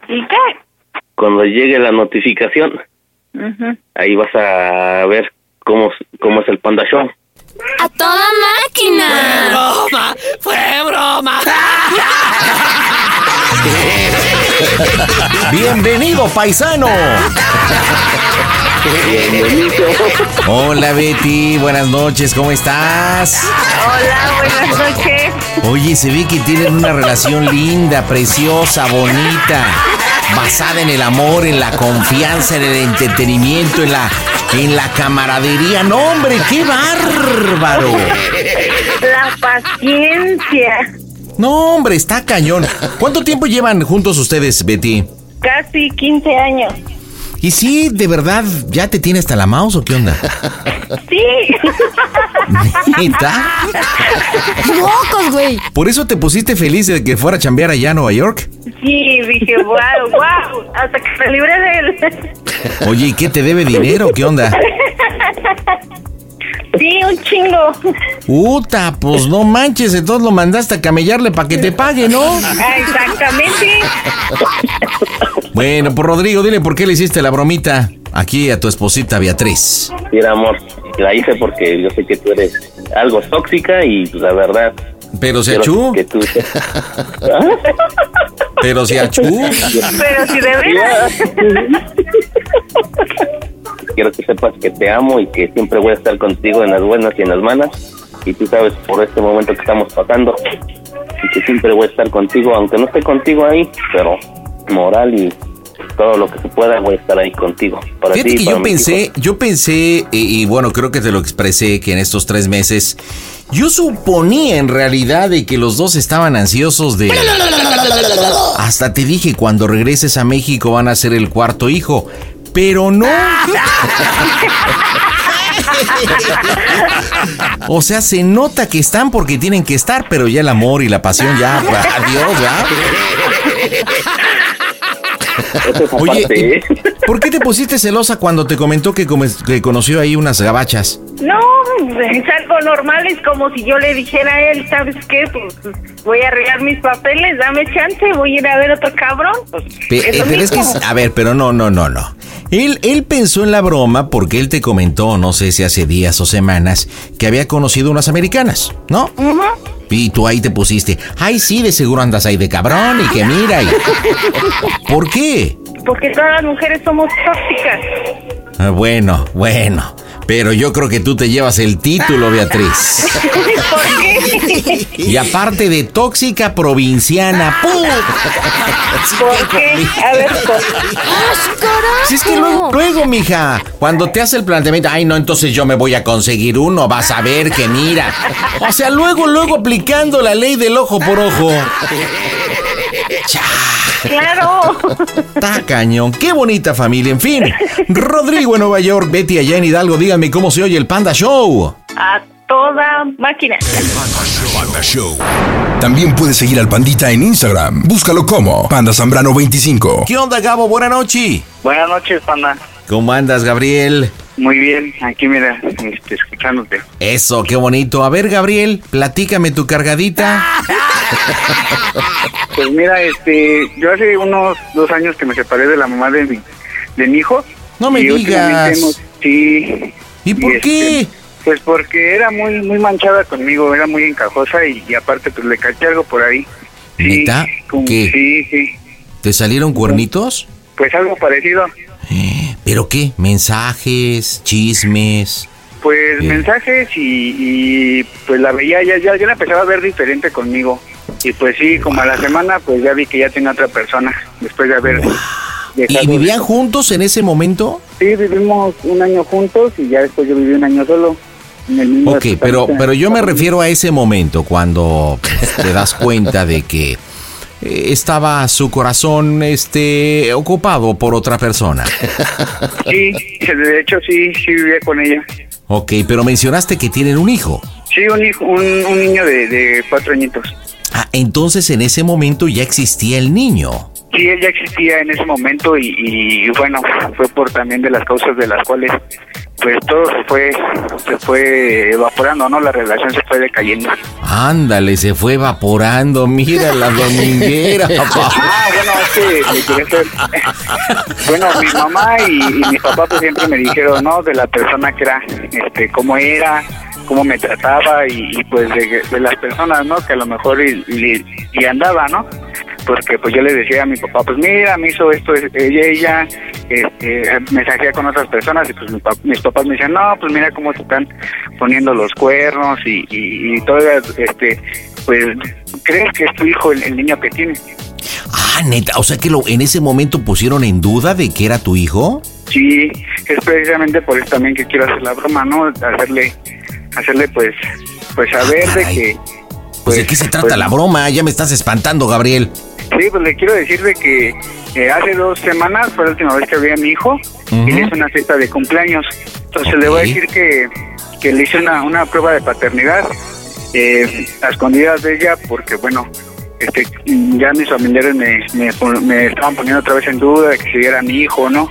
¿Y qué? Cuando llegue la notificación, ahí vas a ver cómo, cómo es el Panda Show. ¡A toda máquina! ¡Broma! ¡Fue broma! Bienvenido, paisano. Hola, Betty. Buenas noches. ¿Cómo estás? Hola, buenas noches. Oye, se ve que tienen una relación linda, preciosa, bonita, basada en el amor, en la confianza, en el entretenimiento, en la, en la camaradería. No, hombre, qué bárbaro. La paciencia. No, hombre, está cañón. ¿Cuánto tiempo llevan juntos ustedes, Betty? Casi 15 años. ¿Y sí, de verdad, ya te tiene hasta la mouse o qué onda? Sí. ¿Neta? ¡Locos, güey! ¿Por eso te pusiste feliz de que fuera a chambear allá a Nueva York? Sí, dije, wow, wow, hasta que me libré de él. Oye, ¿y qué te debe dinero? ¿Qué onda? Sí, un chingo. Puta, pues no manches, entonces lo mandaste a camellarle para que te pague, ¿no? Exactamente. Bueno, pues Rodrigo, dile por qué le hiciste la bromita aquí a tu esposita Beatriz. Mira, amor, la hice porque yo sé que tú eres algo tóxica y pues, la verdad. Pero se achú. Que tú... Pero se achú. Pero si de veras. Quiero que sepas que te amo y que siempre voy a estar contigo en las buenas y en las malas. Y tú sabes por este momento que estamos pasando. Y que siempre voy a estar contigo, aunque no esté contigo ahí, pero moral y todo lo que se pueda voy a estar ahí contigo. Para Fíjate ti, que para yo pensé, yo pensé, y, y bueno, creo que te lo expresé, que en estos tres meses, yo suponía en realidad de que los dos estaban ansiosos de... Hasta te dije, cuando regreses a México van a ser el cuarto hijo, pero no. O sea, se nota que están porque tienen que estar, pero ya el amor y la pasión ya, adiós, ya. Oye, ¿eh? ¿por qué te pusiste celosa cuando te comentó que, come- que conoció ahí unas gabachas? No, es algo normal, es como si yo le dijera a él, ¿sabes qué? Pues voy a arreglar mis papeles, dame chance, voy a ir a ver otro cabrón. Pues, Pe- es eh, pero es que, a ver, pero no, no, no, no. Él, él pensó en la broma porque él te comentó, no sé si hace días o semanas, que había conocido unas americanas, ¿no? Y tú ahí te pusiste, ay, sí, de seguro andas ahí de cabrón y que mira. y- ¿Por qué? Porque todas las mujeres somos tóxicas. Ah, Bueno, bueno. Pero yo creo que tú te llevas el título, Beatriz. ¿Por qué? Y aparte de tóxica provinciana. ¡pum! ¿Por qué? A ver, ¿por Si es que luego, luego, mija, cuando te hace el planteamiento, ay, no, entonces yo me voy a conseguir uno, vas a ver que mira. O sea, luego, luego aplicando la ley del ojo por ojo. Claro. Está cañón, qué bonita familia, en fin. Rodrigo en Nueva York, Betty allá en Hidalgo, díganme cómo se oye el Panda Show. A toda máquina. Panda Show. También puedes seguir al Pandita en Instagram. Búscalo como Panda Zambrano 25. ¿Qué onda, Gabo? Buena noche. Buenas noches, panda. ¿Cómo andas, Gabriel? Muy bien, aquí mira, este, escuchándote. Eso, qué bonito. A ver, Gabriel, platícame tu cargadita. Pues mira, este, yo hace unos dos años que me separé de la mamá de mi, de mi hijo. No me digas. hemos- sí. ¿Y por este, qué? Pues porque era muy muy manchada conmigo, era muy encajosa y, y aparte pues le caché algo por ahí. ¿Neta? Como- ¿Qué? Sí, sí. ¿Te salieron cuernitos? Pues algo parecido. ¿Pero qué? ¿Mensajes? ¿Chismes? Pues Bien. mensajes y, y, pues la veía, ya, ya, ya la empezaba a ver diferente conmigo. Y pues sí, como a la semana pues ya vi que ya tenía otra persona, después de haber... ¿Y vivían juntos en ese momento? Sí, vivimos un año juntos y ya después yo viví un año solo. En el mismo Ok, pero, pero yo me refiero a ese momento cuando pues, te das cuenta de que eh, estaba su corazón este ocupado por otra persona. Sí, de hecho sí, sí vivía con ella. Ok, pero mencionaste que tienen un hijo. Sí, un hijo, un, un niño de, de cuatro añitos. Ah, entonces en ese momento ya existía el niño. Sí, él ya existía en ese momento y, y, bueno, fue por también de las causas de las cuales pues todo se fue se fue evaporando, ¿no? La relación se fue decayendo. Ándale, se fue evaporando. Mira la dominguera. papá. Ah, bueno, es que me Bueno, mi mamá y, y mi papá pues siempre me dijeron, ¿no? De la persona que era, este, cómo era, cómo me trataba y, y, pues de, de las personas, ¿no? Que a lo mejor y, y- y andaba, ¿no? Porque pues yo le decía a mi papá, pues mira, me hizo esto ella, ella, este, mensajea con otras personas y pues mi mis papás me decían, no, pues mira cómo te están poniendo los cuernos y, y, todo, este, pues, ¿crees que es tu hijo el, el niño que tiene? Ah, neta, o sea que lo, en ese momento pusieron en duda de que era tu hijo. Sí, es precisamente por eso también que quiero hacer la broma, ¿no? Hacerle, hacerle pues, pues saber de que, Pues, ¿de qué se trata pues- la broma? Ya me estás espantando, Gabriel. Sí, pues le quiero decir de que eh, hace dos semanas fue la última vez que vi a mi hijo y le hice una fiesta de cumpleaños. Entonces le voy a decir que, que le hice una, una prueba de paternidad eh, a escondidas de ella porque, bueno, este, ya mis familiares me, me estaban poniendo otra vez en duda de que si era mi hijo o no.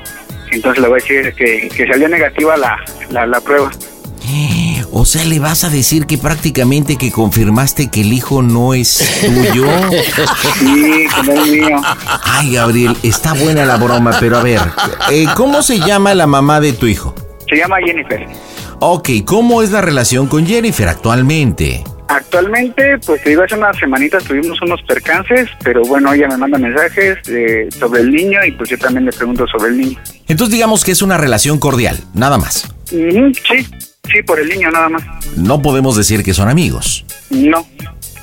Entonces le voy a decir que, que salió negativa la, la, la prueba. O sea, le vas a decir que prácticamente que confirmaste que el hijo no es tuyo. Sí, que no es mío. Ay, Gabriel, está buena la broma, pero a ver, eh, ¿cómo se llama la mamá de tu hijo? Se llama Jennifer. Ok, ¿cómo es la relación con Jennifer actualmente? Actualmente, pues te digo, hace unas semanitas tuvimos unos percances, pero bueno, ella me manda mensajes eh, sobre el niño y pues yo también le pregunto sobre el niño. Entonces digamos que es una relación cordial, nada más. Sí, sí, por el niño nada más. No podemos decir que son amigos. No,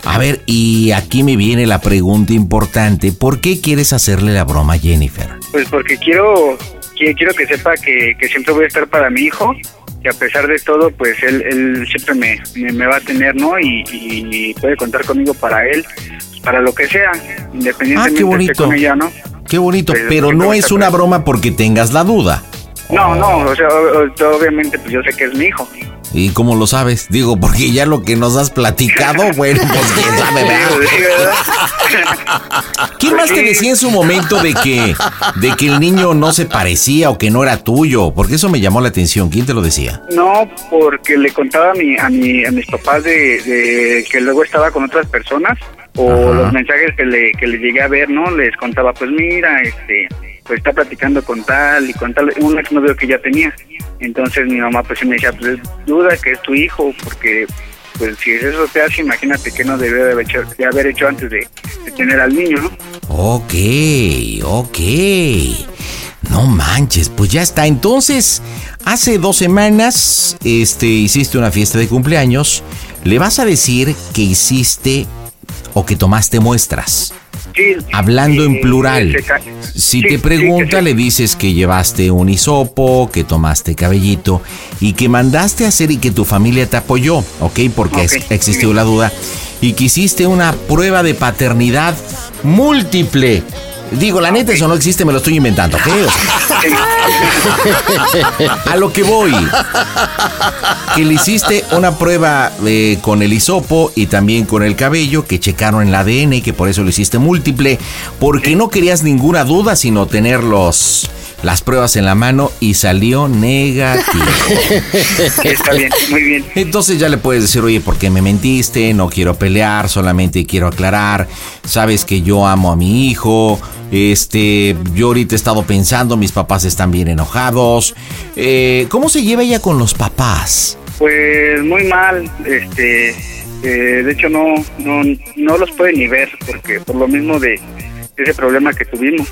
A ver, y aquí me viene la pregunta importante. ¿Por qué quieres hacerle la broma a Jennifer? pues porque quiero, qui- quiero que sepa que, que siempre voy a estar para mi hijo y a pesar de todo, pues él, él siempre me, me, me va a tener, ¿no? Y, y puede contar conmigo para él, para lo que sea, independientemente Ah, qué esté bonito. con ella, ¿no? Qué bonito, Pero pero no es una broma porque tengas la duda. No, no, o sea, obviamente pues yo sé que es mi hijo. ¿Y cómo lo sabes? Digo, porque ya lo que nos has platicado, bueno, pues quién sabe. ¿Quién más te decía en su momento de que, de que el niño no se parecía o que no era tuyo? Porque eso me llamó la atención. ¿Quién te lo decía? No, porque le contaba a, mi, a, mi, a mis papás de, de que luego estaba con otras personas o Ajá. los mensajes que le, que le llegué a ver, ¿no? Les contaba, pues mira, este, pues está platicando con tal y con tal, un exnovio que ya tenía. Entonces mi mamá pues me decía, pues es duda que es tu hijo, porque pues si eso te hace, imagínate que no debió de haber hecho, antes de, de tener al niño, ¿no? Ok, ok. No manches, pues ya está. Entonces, hace dos semanas, este, hiciste una fiesta de cumpleaños. Le vas a decir que hiciste o que tomaste muestras. Sí, Hablando en plural. Si sí, te pregunta, sí. le dices que llevaste un hisopo, que tomaste cabellito y que mandaste a hacer y que tu familia te apoyó, ¿ok? Porque existió la duda. Y que hiciste una prueba de paternidad múltiple. Digo, la neta, eso no existe, me lo estoy inventando, ¿ok? A lo que voy. Que le hiciste una prueba eh, con el hisopo y también con el cabello, que checaron el ADN y que por eso lo hiciste múltiple, porque no querías ninguna duda, sino tener los, las pruebas en la mano y salió negativo. Está bien, muy bien. Entonces ya le puedes decir, oye, ¿por qué me mentiste? No quiero pelear, solamente quiero aclarar. Sabes que yo amo a mi hijo. Este, yo ahorita he estado pensando, mis papás están bien enojados. Eh, ¿Cómo se lleva ella con los papás? Pues muy mal, este, eh, de hecho no, no, no los puede ni ver porque por lo mismo de ese problema que tuvimos.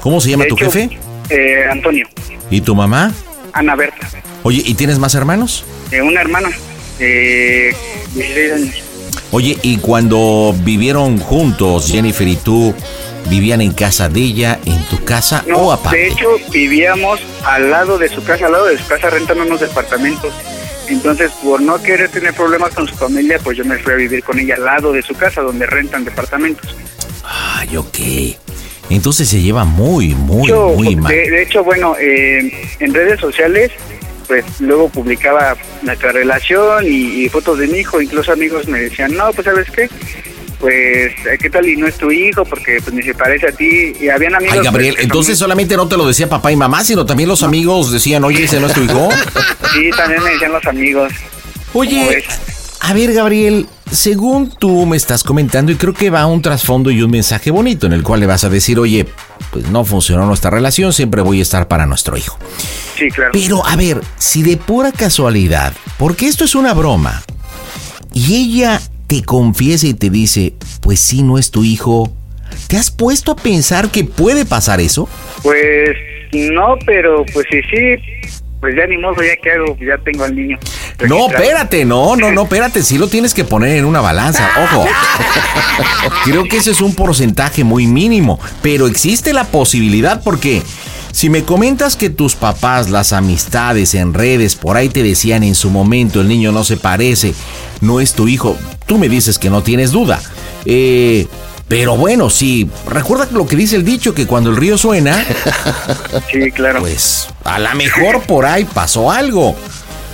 ¿Cómo se llama De tu hecho, jefe? Eh, Antonio, ¿Y tu mamá? Ana Berta, Oye, ¿y tienes más hermanos? eh, una hermana, eh, 16 años. Oye, ¿y cuando vivieron juntos, Jennifer y tú, vivían en casa de ella, en tu casa o No, aparte? de hecho vivíamos al lado de su casa, al lado de su casa rentando unos departamentos. Entonces, por no querer tener problemas con su familia, pues yo me fui a vivir con ella al lado de su casa, donde rentan departamentos. Ay, ok. Entonces se lleva muy, muy, Yo, muy mal. De, de hecho, bueno, eh, en redes sociales, pues luego publicaba nuestra relación y, y fotos de mi hijo. Incluso amigos me decían, no, pues sabes qué, pues eh, qué tal y no es tu hijo porque pues ni se parece a ti. Y habían amigos. Ay, Gabriel, pues, que entonces son- solamente no te lo decía papá y mamá, sino también los amigos decían, oye, ese no es tu hijo. Sí, también me decían los amigos. Oye, a ver, Gabriel, según tú me estás comentando, y creo que va un trasfondo y un mensaje bonito en el cual le vas a decir, oye, pues no funcionó nuestra relación, siempre voy a estar para nuestro hijo. Sí, claro. Pero, a ver, si de pura casualidad, porque esto es una broma, y ella te confiesa y te dice, pues sí, no es tu hijo, ¿te has puesto a pensar que puede pasar eso? Pues no, pero pues sí, sí, pues ya ni modo, ya que hago, ya tengo al niño. No, espérate, no, no, no, espérate, sí lo tienes que poner en una balanza, ojo. Creo que ese es un porcentaje muy mínimo, pero existe la posibilidad porque Si me comentas que tus papás, las amistades en redes, por ahí te decían en su momento, el niño no se parece, no es tu hijo, tú me dices que no tienes duda. Eh, pero bueno, sí, recuerda lo que dice el dicho, que cuando el río suena, Sí, claro. pues a lo mejor por ahí pasó algo.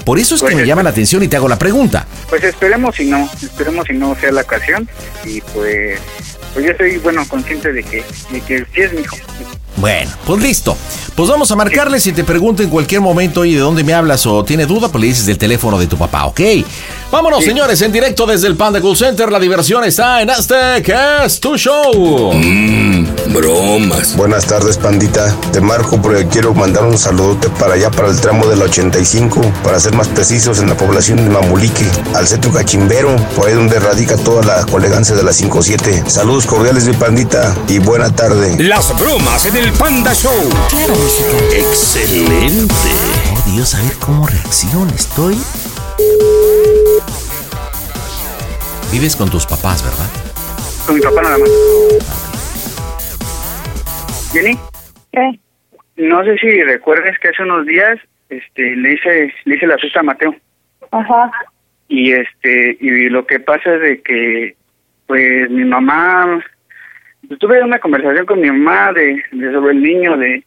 Por eso es que Pues me es- llama la atención y te hago la pregunta. Pues esperemos si no, esperemos si no sea la ocasión. Y pues, pues yo estoy, bueno, consciente de que, de que sí es mi hijo. Bueno, pues listo. Pues vamos a marcarle si te pregunto en cualquier momento y de dónde me hablas o tiene duda, pues le dices del teléfono de tu papá, ¿ok? Vámonos, señores, en directo desde el Panda Cool Center. La diversión está en Aztec, es tu show. bromas. Buenas tardes, pandita. Te marco porque quiero mandar un saludote para allá, para el tramo del 85, para ser más precisos, en la población de Mamulique, al centro cachimbero, por ahí donde radica toda la colegancia de la 57. Saludos cordiales, mi pandita, y buena tarde. Las bromas en el Panda Show. Excelente. Oh, Dios, a ver cómo reacciona. Estoy. Vives con tus papás, ¿verdad? Con mi papá nada más. Jenny, ¿Qué? no sé si recuerdes que hace unos días este, le, hice, le hice la fiesta a Mateo. Ajá. Y este y lo que pasa es de que pues mi mamá tuve una conversación con mi mamá de, de sobre el niño de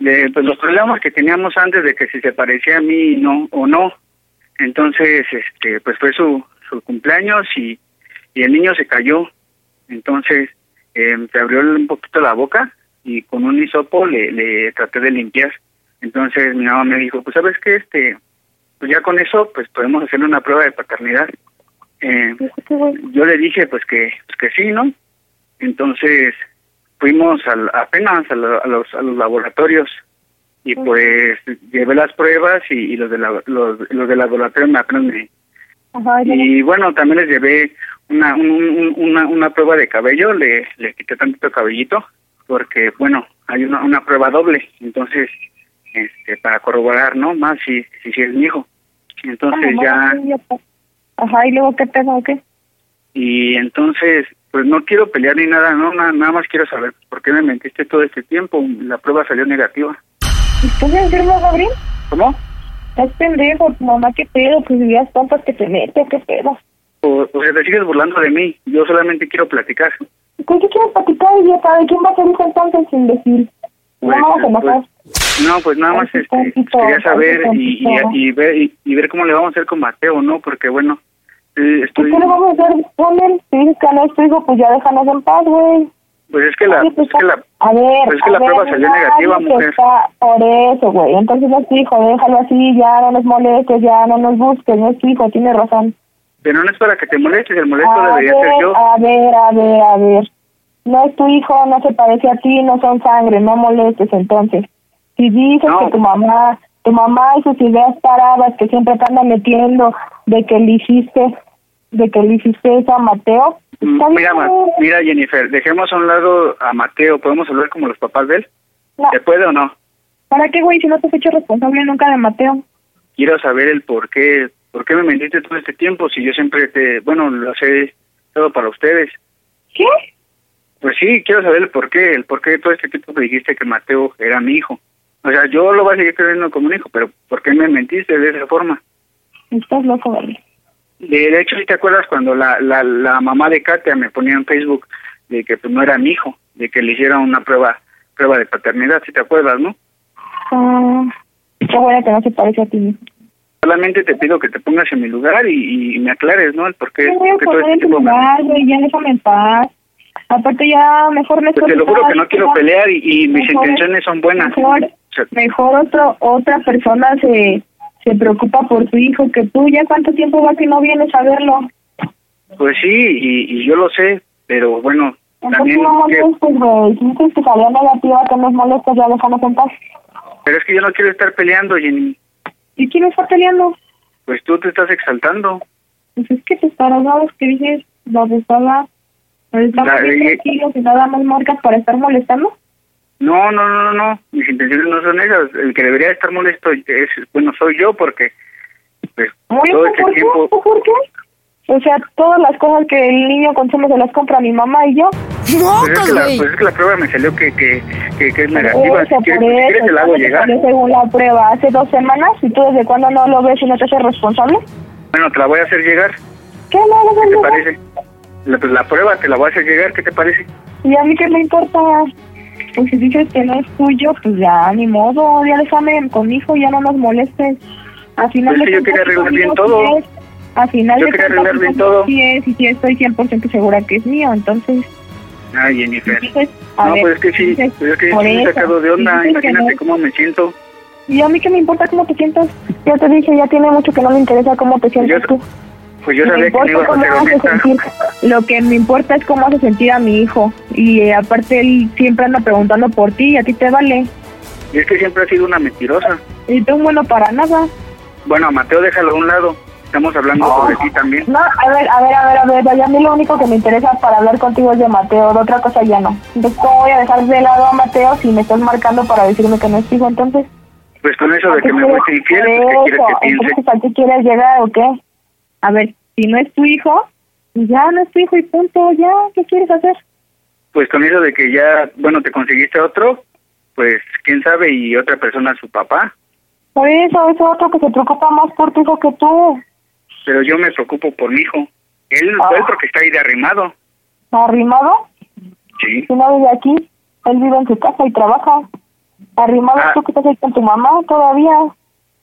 de pues los problemas que teníamos antes de que si se parecía a mí no o no. Entonces este pues fue su su cumpleaños y y el niño se cayó. Entonces eh, se abrió un poquito la boca y con un hisopo le, le traté de limpiar. Entonces mi mamá me dijo pues sabes qué este pues ya con eso pues podemos hacerle una prueba de paternidad eh, yo le dije pues que pues que sí no entonces fuimos al, apenas a, lo- a los a los laboratorios y pues llevé las pruebas y, y los de la, los, los del laboratorio me Ajá. y bueno también les llevé una un- un- una una prueba de cabello le le quité tantito cabellito porque bueno hay una una prueba doble entonces este para corroborar no más si si, si es mi hijo. Entonces ya Ajá, ¿y luego qué pedo o qué? y entonces pues no quiero pelear ni nada no nada, nada más quiero saber por qué me mentiste todo este tiempo la prueba salió negativa ¿Estás enfermo, Gabriel? cómo Estás pendejo, mamá, qué pedo, pues vivías tontas que te mete, qué pedo. o, o sea te sigues burlando de mí yo solamente quiero platicar ¿Con qué quieres platicar, idiota? ¿De quién va a ser hijo entonces, imbécil? No Pues, vamos a enojar. no pues nada más este quería saber y, y, y ver y, y ver cómo le vamos a hacer con Mateo no porque bueno estoy ¿Qué le vamos a hacer él? Si dices que no es tu hijo, pues ya déjanos en paz, güey. pues es que la Oye, pues, es que la A ver, pues es que a la ver, prueba salió negativa mujer está- por eso, güey. Entonces no es tu hijo, déjalo así, ya no nos molestes, ya no nos busques, no es tu hijo, tiene razón. pero no es para que te molestes el molesto A debería ver, ser yo a ver, a ver, a ver. No es tu hijo, no se parece a ti, no son sangre, no molestes entonces. Si dices que tu mamá, tu mamá y sus ideas paradas que siempre te andan metiendo de que le hiciste, de que le hiciste eso a Mateo, Mm, Mira. Ma- mira Jennifer, dejemos a un lado a Mateo, ¿podemos hablar como los papás de él? No. ¿Se puede o no? ¿Para qué, güey, si no te has hecho responsable nunca de Mateo? Quiero saber el por qué, por qué me mentiste todo este tiempo si yo siempre te, bueno, lo sé todo para ustedes. ¿Qué? Pues sí, quiero saber el por qué, el por qué todo este tiempo me dijiste que Mateo era mi hijo. O sea, yo lo voy a seguir creyendo como un hijo, pero ¿por qué me mentiste de esa forma? Estás loco, Gabriel. De, hecho, ¿sí te acuerdas cuando la, la, la mamá de Katia me ponía en Facebook de que pues, no era mi hijo, de que le hicieran una prueba prueba de paternidad, si te acuerdas, ¿no? Ah, qué bueno que no se parece a ti. Solamente te pido que te pongas en mi lugar y, y me aclares, ¿no? El por qué, voy a poner este en tu lugar, güey, ya déjame en paz. Aparte ya mejor me Pues te lo juro que no quiero pelear y, y mis Mejor- intenciones son buenas. Mejor, mejor otro, otra persona se, se preocupa por su hijo que tú. ¿Ya cuánto tiempo va que no vienes a verlo? pues sí, y, y yo lo sé, pero bueno, Entonces también... no molestes, güey. Dices que salió negativa, que nos ya déjanos en paz. pero es que yo no quiero estar peleando, Jenny. ¿Y quién está peleando? Pues tú te estás exaltando. Pues es que tus parados que dices, los estaba... Los estamos La- bien tranquilos y nada más marcas para estar molestando. No, no, no, no, no, mis intenciones no son esas. El que debería estar molesto es, bueno, soy yo porque pues, todo ¿tú este ¿por qué? tiempo... ¿Tú ¿Por qué? O sea, todas las cosas que el niño consume se las compra mi mamá y yo. Pues es, que la, pues es que la prueba me salió que, que, que, que es negativa. Eso, Si quieres, por si quieres eso, te la hago ¿cuándo te llegar. salió según la prueba hace dos semanas y tú desde cuándo no lo ves y no te haces responsable. Bueno, te la voy a hacer llegar. ¿Qué no ¿Qué te parece? La, pues la prueba te la voy a hacer llegar. ¿Qué te parece? Y a mí qué me importa. Pues si dices que no es tuyo, pues ya ni modo, ya déjame con mi hijo, ya no nos molestes. Al final Pues de que yo quería arreglar bien conmigo todo. sí es. Al final Yo de quería arreglar bien conmigo todo. Sí es, y sí estoy 100% segura que es mío, entonces... Ay, Jennifer. Entonces, a No, ver, pues es que sí, dices, pues es que sí me he sacado de onda. que Imagínate no. cómo me siento. Y a mí qué me importa cómo te sientas. Ya te dije, ya tiene mucho que no me interesa cómo te sientes tú. Pues yo sabía que ibas a sentir. Lo que me importa es cómo hace sentir a mi hijo. Y eh, aparte él siempre anda preguntando por ti y a ti te vale. Y es que siempre ha sido una mentirosa. Y tú bueno para nada. Bueno, a Mateo déjalo a un lado. Estamos hablando No. sobre ti también. No, a ver, a ver, a ver, a ver, ya a mí lo único que me interesa para hablar contigo es de Mateo, de otra cosa ya no. Entonces, ¿cómo voy a dejar de lado a Mateo si me estás marcando para decirme que no es hijo? Entonces, Pues con eso de ¿a qué que me fuiste infiel, pues, ¿qué quieres que piense? ¿a qué quieres llegar o qué? A ver, si no es tu hijo, pues ya no es tu hijo y punto, ya, ¿qué quieres hacer? Pues con eso de que ya, bueno, te conseguiste otro, pues quién sabe, y otra persona su papá. Por eso, es otro que se preocupa más por tu hijo que tú. Pero yo me preocupo por mi hijo. Él, Ah. él porque está ahí de arrimado. ¿Arrimado? Sí. Si no vive aquí, él vive en su casa y trabaja. Arrimado Ah. tú que estás ahí con tu mamá todavía.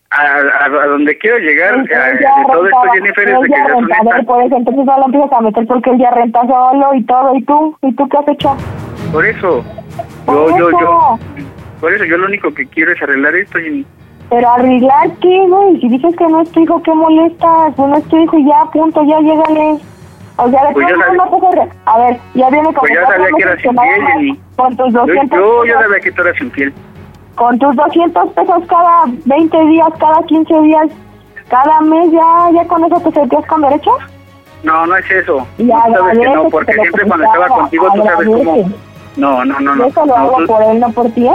A, a, a donde quiero llegar, Él a- ya de todo esto, rentaba, Jennifer, es de que ya renta, a ver, honesta. por eso, entonces no lo empiezas a meter porque él ya renta solo y todo, y tú, ¿y tú qué has hecho? Por eso, Por yo, yo, eso. yo, por eso yo lo único que quiero es arreglar esto y Pero arreglar qué, güey, si dices que no es tu hijo, ¿qué molestas? Pues no es tu hijo y ya, punto, ya llégale. O sea, de Pues ya modos no te A ver, ya viene con Pues ya sabía que eras infiel, Jenny. Con tus yo, 200 yo ya pesos, sabía que tú eras infiel. Con tus 200 pesos cada 20 días, cada 15 días, cada mes, ya, ya con eso te sentías con derecho. No, no es eso. Y Tú sabes que no, que porque lo siempre cuando estaba contigo tú sabes cómo... No, no, no, no. Eso lo no, hago por él, no por ti.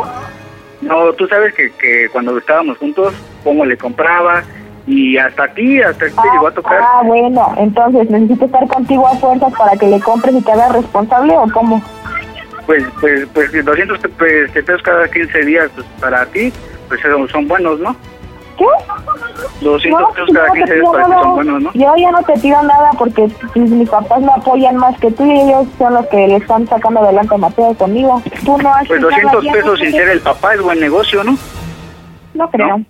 No, tú sabes que, que cuando estábamos juntos, cómo le compraba y hasta a ti, hasta a ti te llegó a tocar. Ah, bueno, entonces necesito estar contigo a fuerzas para que le compres y te hagas responsable o cómo? Pues, pues, pues 200 pe- pues, pesos cada 15 días pues, para ti, pues son, son buenos, ¿no? ¿Qué? 200 No, pesos cada no te 15 días para ti son buenos, ¿no? Yo ya no te pido nada porque mis, mis papás me apoyan más que tú y ellos son los que le están sacando adelante a Mateo conmigo. Tú no haces Pues nada 200 bien, pesos sin ser el papá es buen negocio, ¿no? No creo.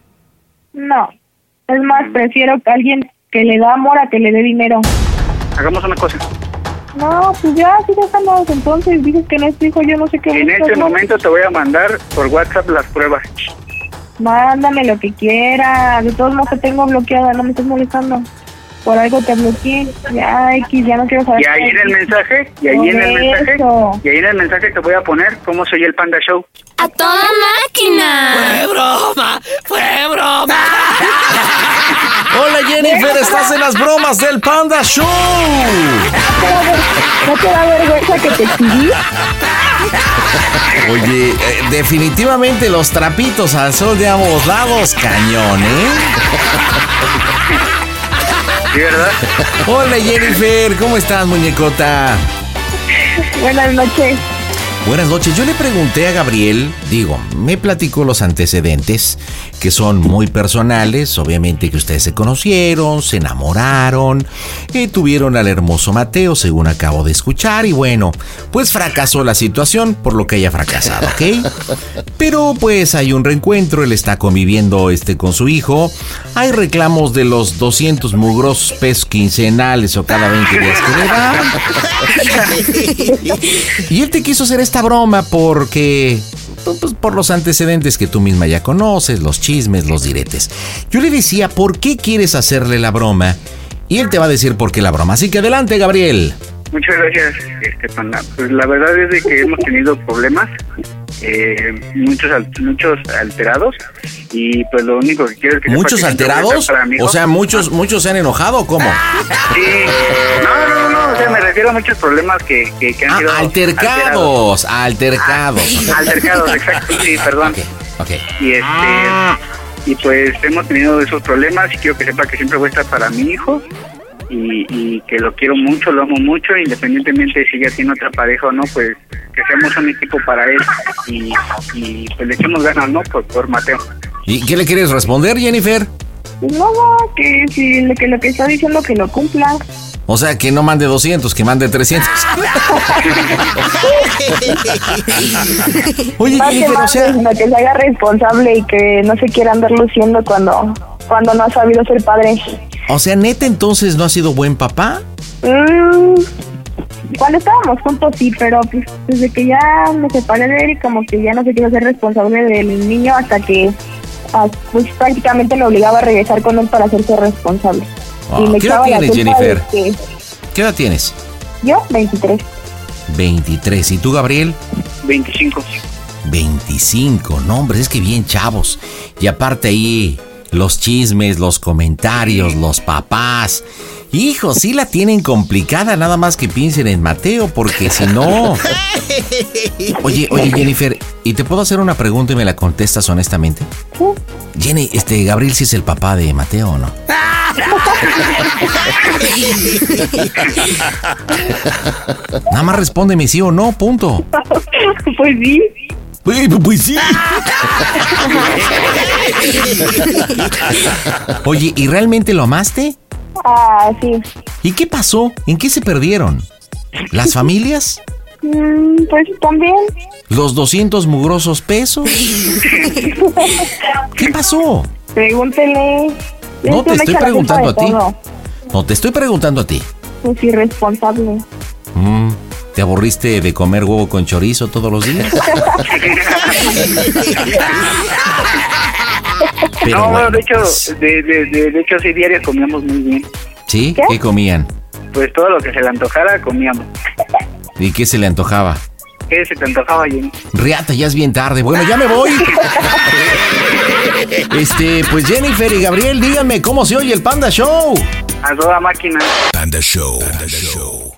No. Es más, Mm. prefiero que alguien que le da amor a que le dé dinero. Hagamos una cosa. No, pues ya, sí déjanos. Entonces dices que no es tu hijo, yo no sé qué En buscas, este ¿no? momento te voy a mandar por WhatsApp las pruebas. Mándame lo que quieras. De todos modos te tengo bloqueada, no me estás molestando. Por algo te bloqueé. Ya, X, ya no quiero saber. Y ahí en el mensaje, y ahí Por en el mensaje, eso. y ahí en el mensaje te voy a poner cómo soy el Panda Show. ¡A toda máquina! ¡Fue broma! ¡Fue broma! Hola Jennifer, estás en las bromas del Panda Show. ¿No te da vergüenza que te exhibí? Oye, eh, definitivamente los trapitos al sol de ambos lados, cañón, ¿eh? ¿Sí, verdad? Hola Jennifer, ¿cómo estás, muñecota? Buenas noches. Buenas noches. Yo le pregunté a Gabriel, digo, me platicó los antecedentes, que son muy personales, obviamente que ustedes se conocieron, se enamoraron, y tuvieron al hermoso Mateo, según acabo de escuchar, y bueno, pues fracasó la situación, por lo que haya fracasado, ¿ok? Pero pues hay un reencuentro, él está conviviendo este con su hijo, hay reclamos de los 200 mugrosos pesos quincenales o cada 20 días que le dan. Y él te quiso hacer esta broma porque pues, por los antecedentes que tú misma ya conoces, los chismes, los diretes. Yo le decía, ¿por qué quieres hacerle la broma? Y él te va a decir por qué la broma. Así que adelante, Gabriel. Muchas gracias, este Panda. Pues la verdad es de que hemos tenido problemas, eh, muchos muchos alterados, y pues lo único que quiero es que ¿Muchos alterados? O sea, muchos, muchos se han enojado o cómo? Sí. No, no, no, o sea, me refiero a muchos problemas que, que, que han Ah, sido altercados, altercados. alterados. Altercados, exacto, sí, perdón. Ok. Y este y pues hemos tenido esos problemas y quiero que sepa que siempre voy a estar para mi hijo y, y que lo quiero mucho, lo amo mucho, independientemente de si ya tiene otra pareja o no, pues que seamos un equipo para él y, y pues le echemos ganas, ¿no? Por, por Mateo. ¿Y qué le quieres responder, Jennifer? No, que si lo que lo que está diciendo que lo cumpla. O sea, que no mande 200, que mande 300. Oye, Más que Jennifer, o sea, sino que se haga responsable y que no se quiera andar luciendo cuando cuando no ha sabido ser padre. O sea, neta, entonces no ha sido buen papá. Mm, cuando estábamos juntos sí, pero pues desde que ya me separé de él y como que ya no se quiso ser responsable del niño hasta que ah, pues prácticamente me obligaba a regresar con él para hacerse responsable. Ah, y me ¿qué edad tienes, Jennifer? que ¿Qué edad tienes? yo, 23. 23. ¿Y tú, Gabriel? 25. 25. No, hombre, es que bien chavos. Y aparte ahí, los chismes, los comentarios, los papás. Hijo, sí la tienen complicada, nada más que piensen en Mateo, porque si no... Oye, oye, Jennifer, ¿y te puedo hacer una pregunta y me la contestas honestamente? Jenny, este, Gabriel sí es el papá de Mateo o no? Nada más respóndeme sí o no, punto. pues sí. Pues, pues sí. Oye, ¿y realmente lo amaste? Ah, sí. ¿Y qué pasó? ¿En qué se perdieron? ¿Las familias? Mm, pues también. ¿Los 200 mugrosos pesos? ¿Qué pasó? Pregúntele. No, te estoy preguntando a ti. todo. No, te estoy preguntando a ti. Pues irresponsable. Mm, ¿Te aburriste de comer huevo con chorizo todos los días? Pero no, bueno, de hecho, de, de, de, de hecho sí diario comíamos muy bien. ¿Sí? ¿Qué comían? Pues todo lo que se le antojara comíamos. ¿Y qué se le antojaba? ¿Qué se te antojaba, Jenny? Riata, ya es bien tarde. Bueno, ya me voy. Este, pues Jennifer y Gabriel, díganme cómo se oye el Panda Show. A toda máquina. Panda Show. Panda Show.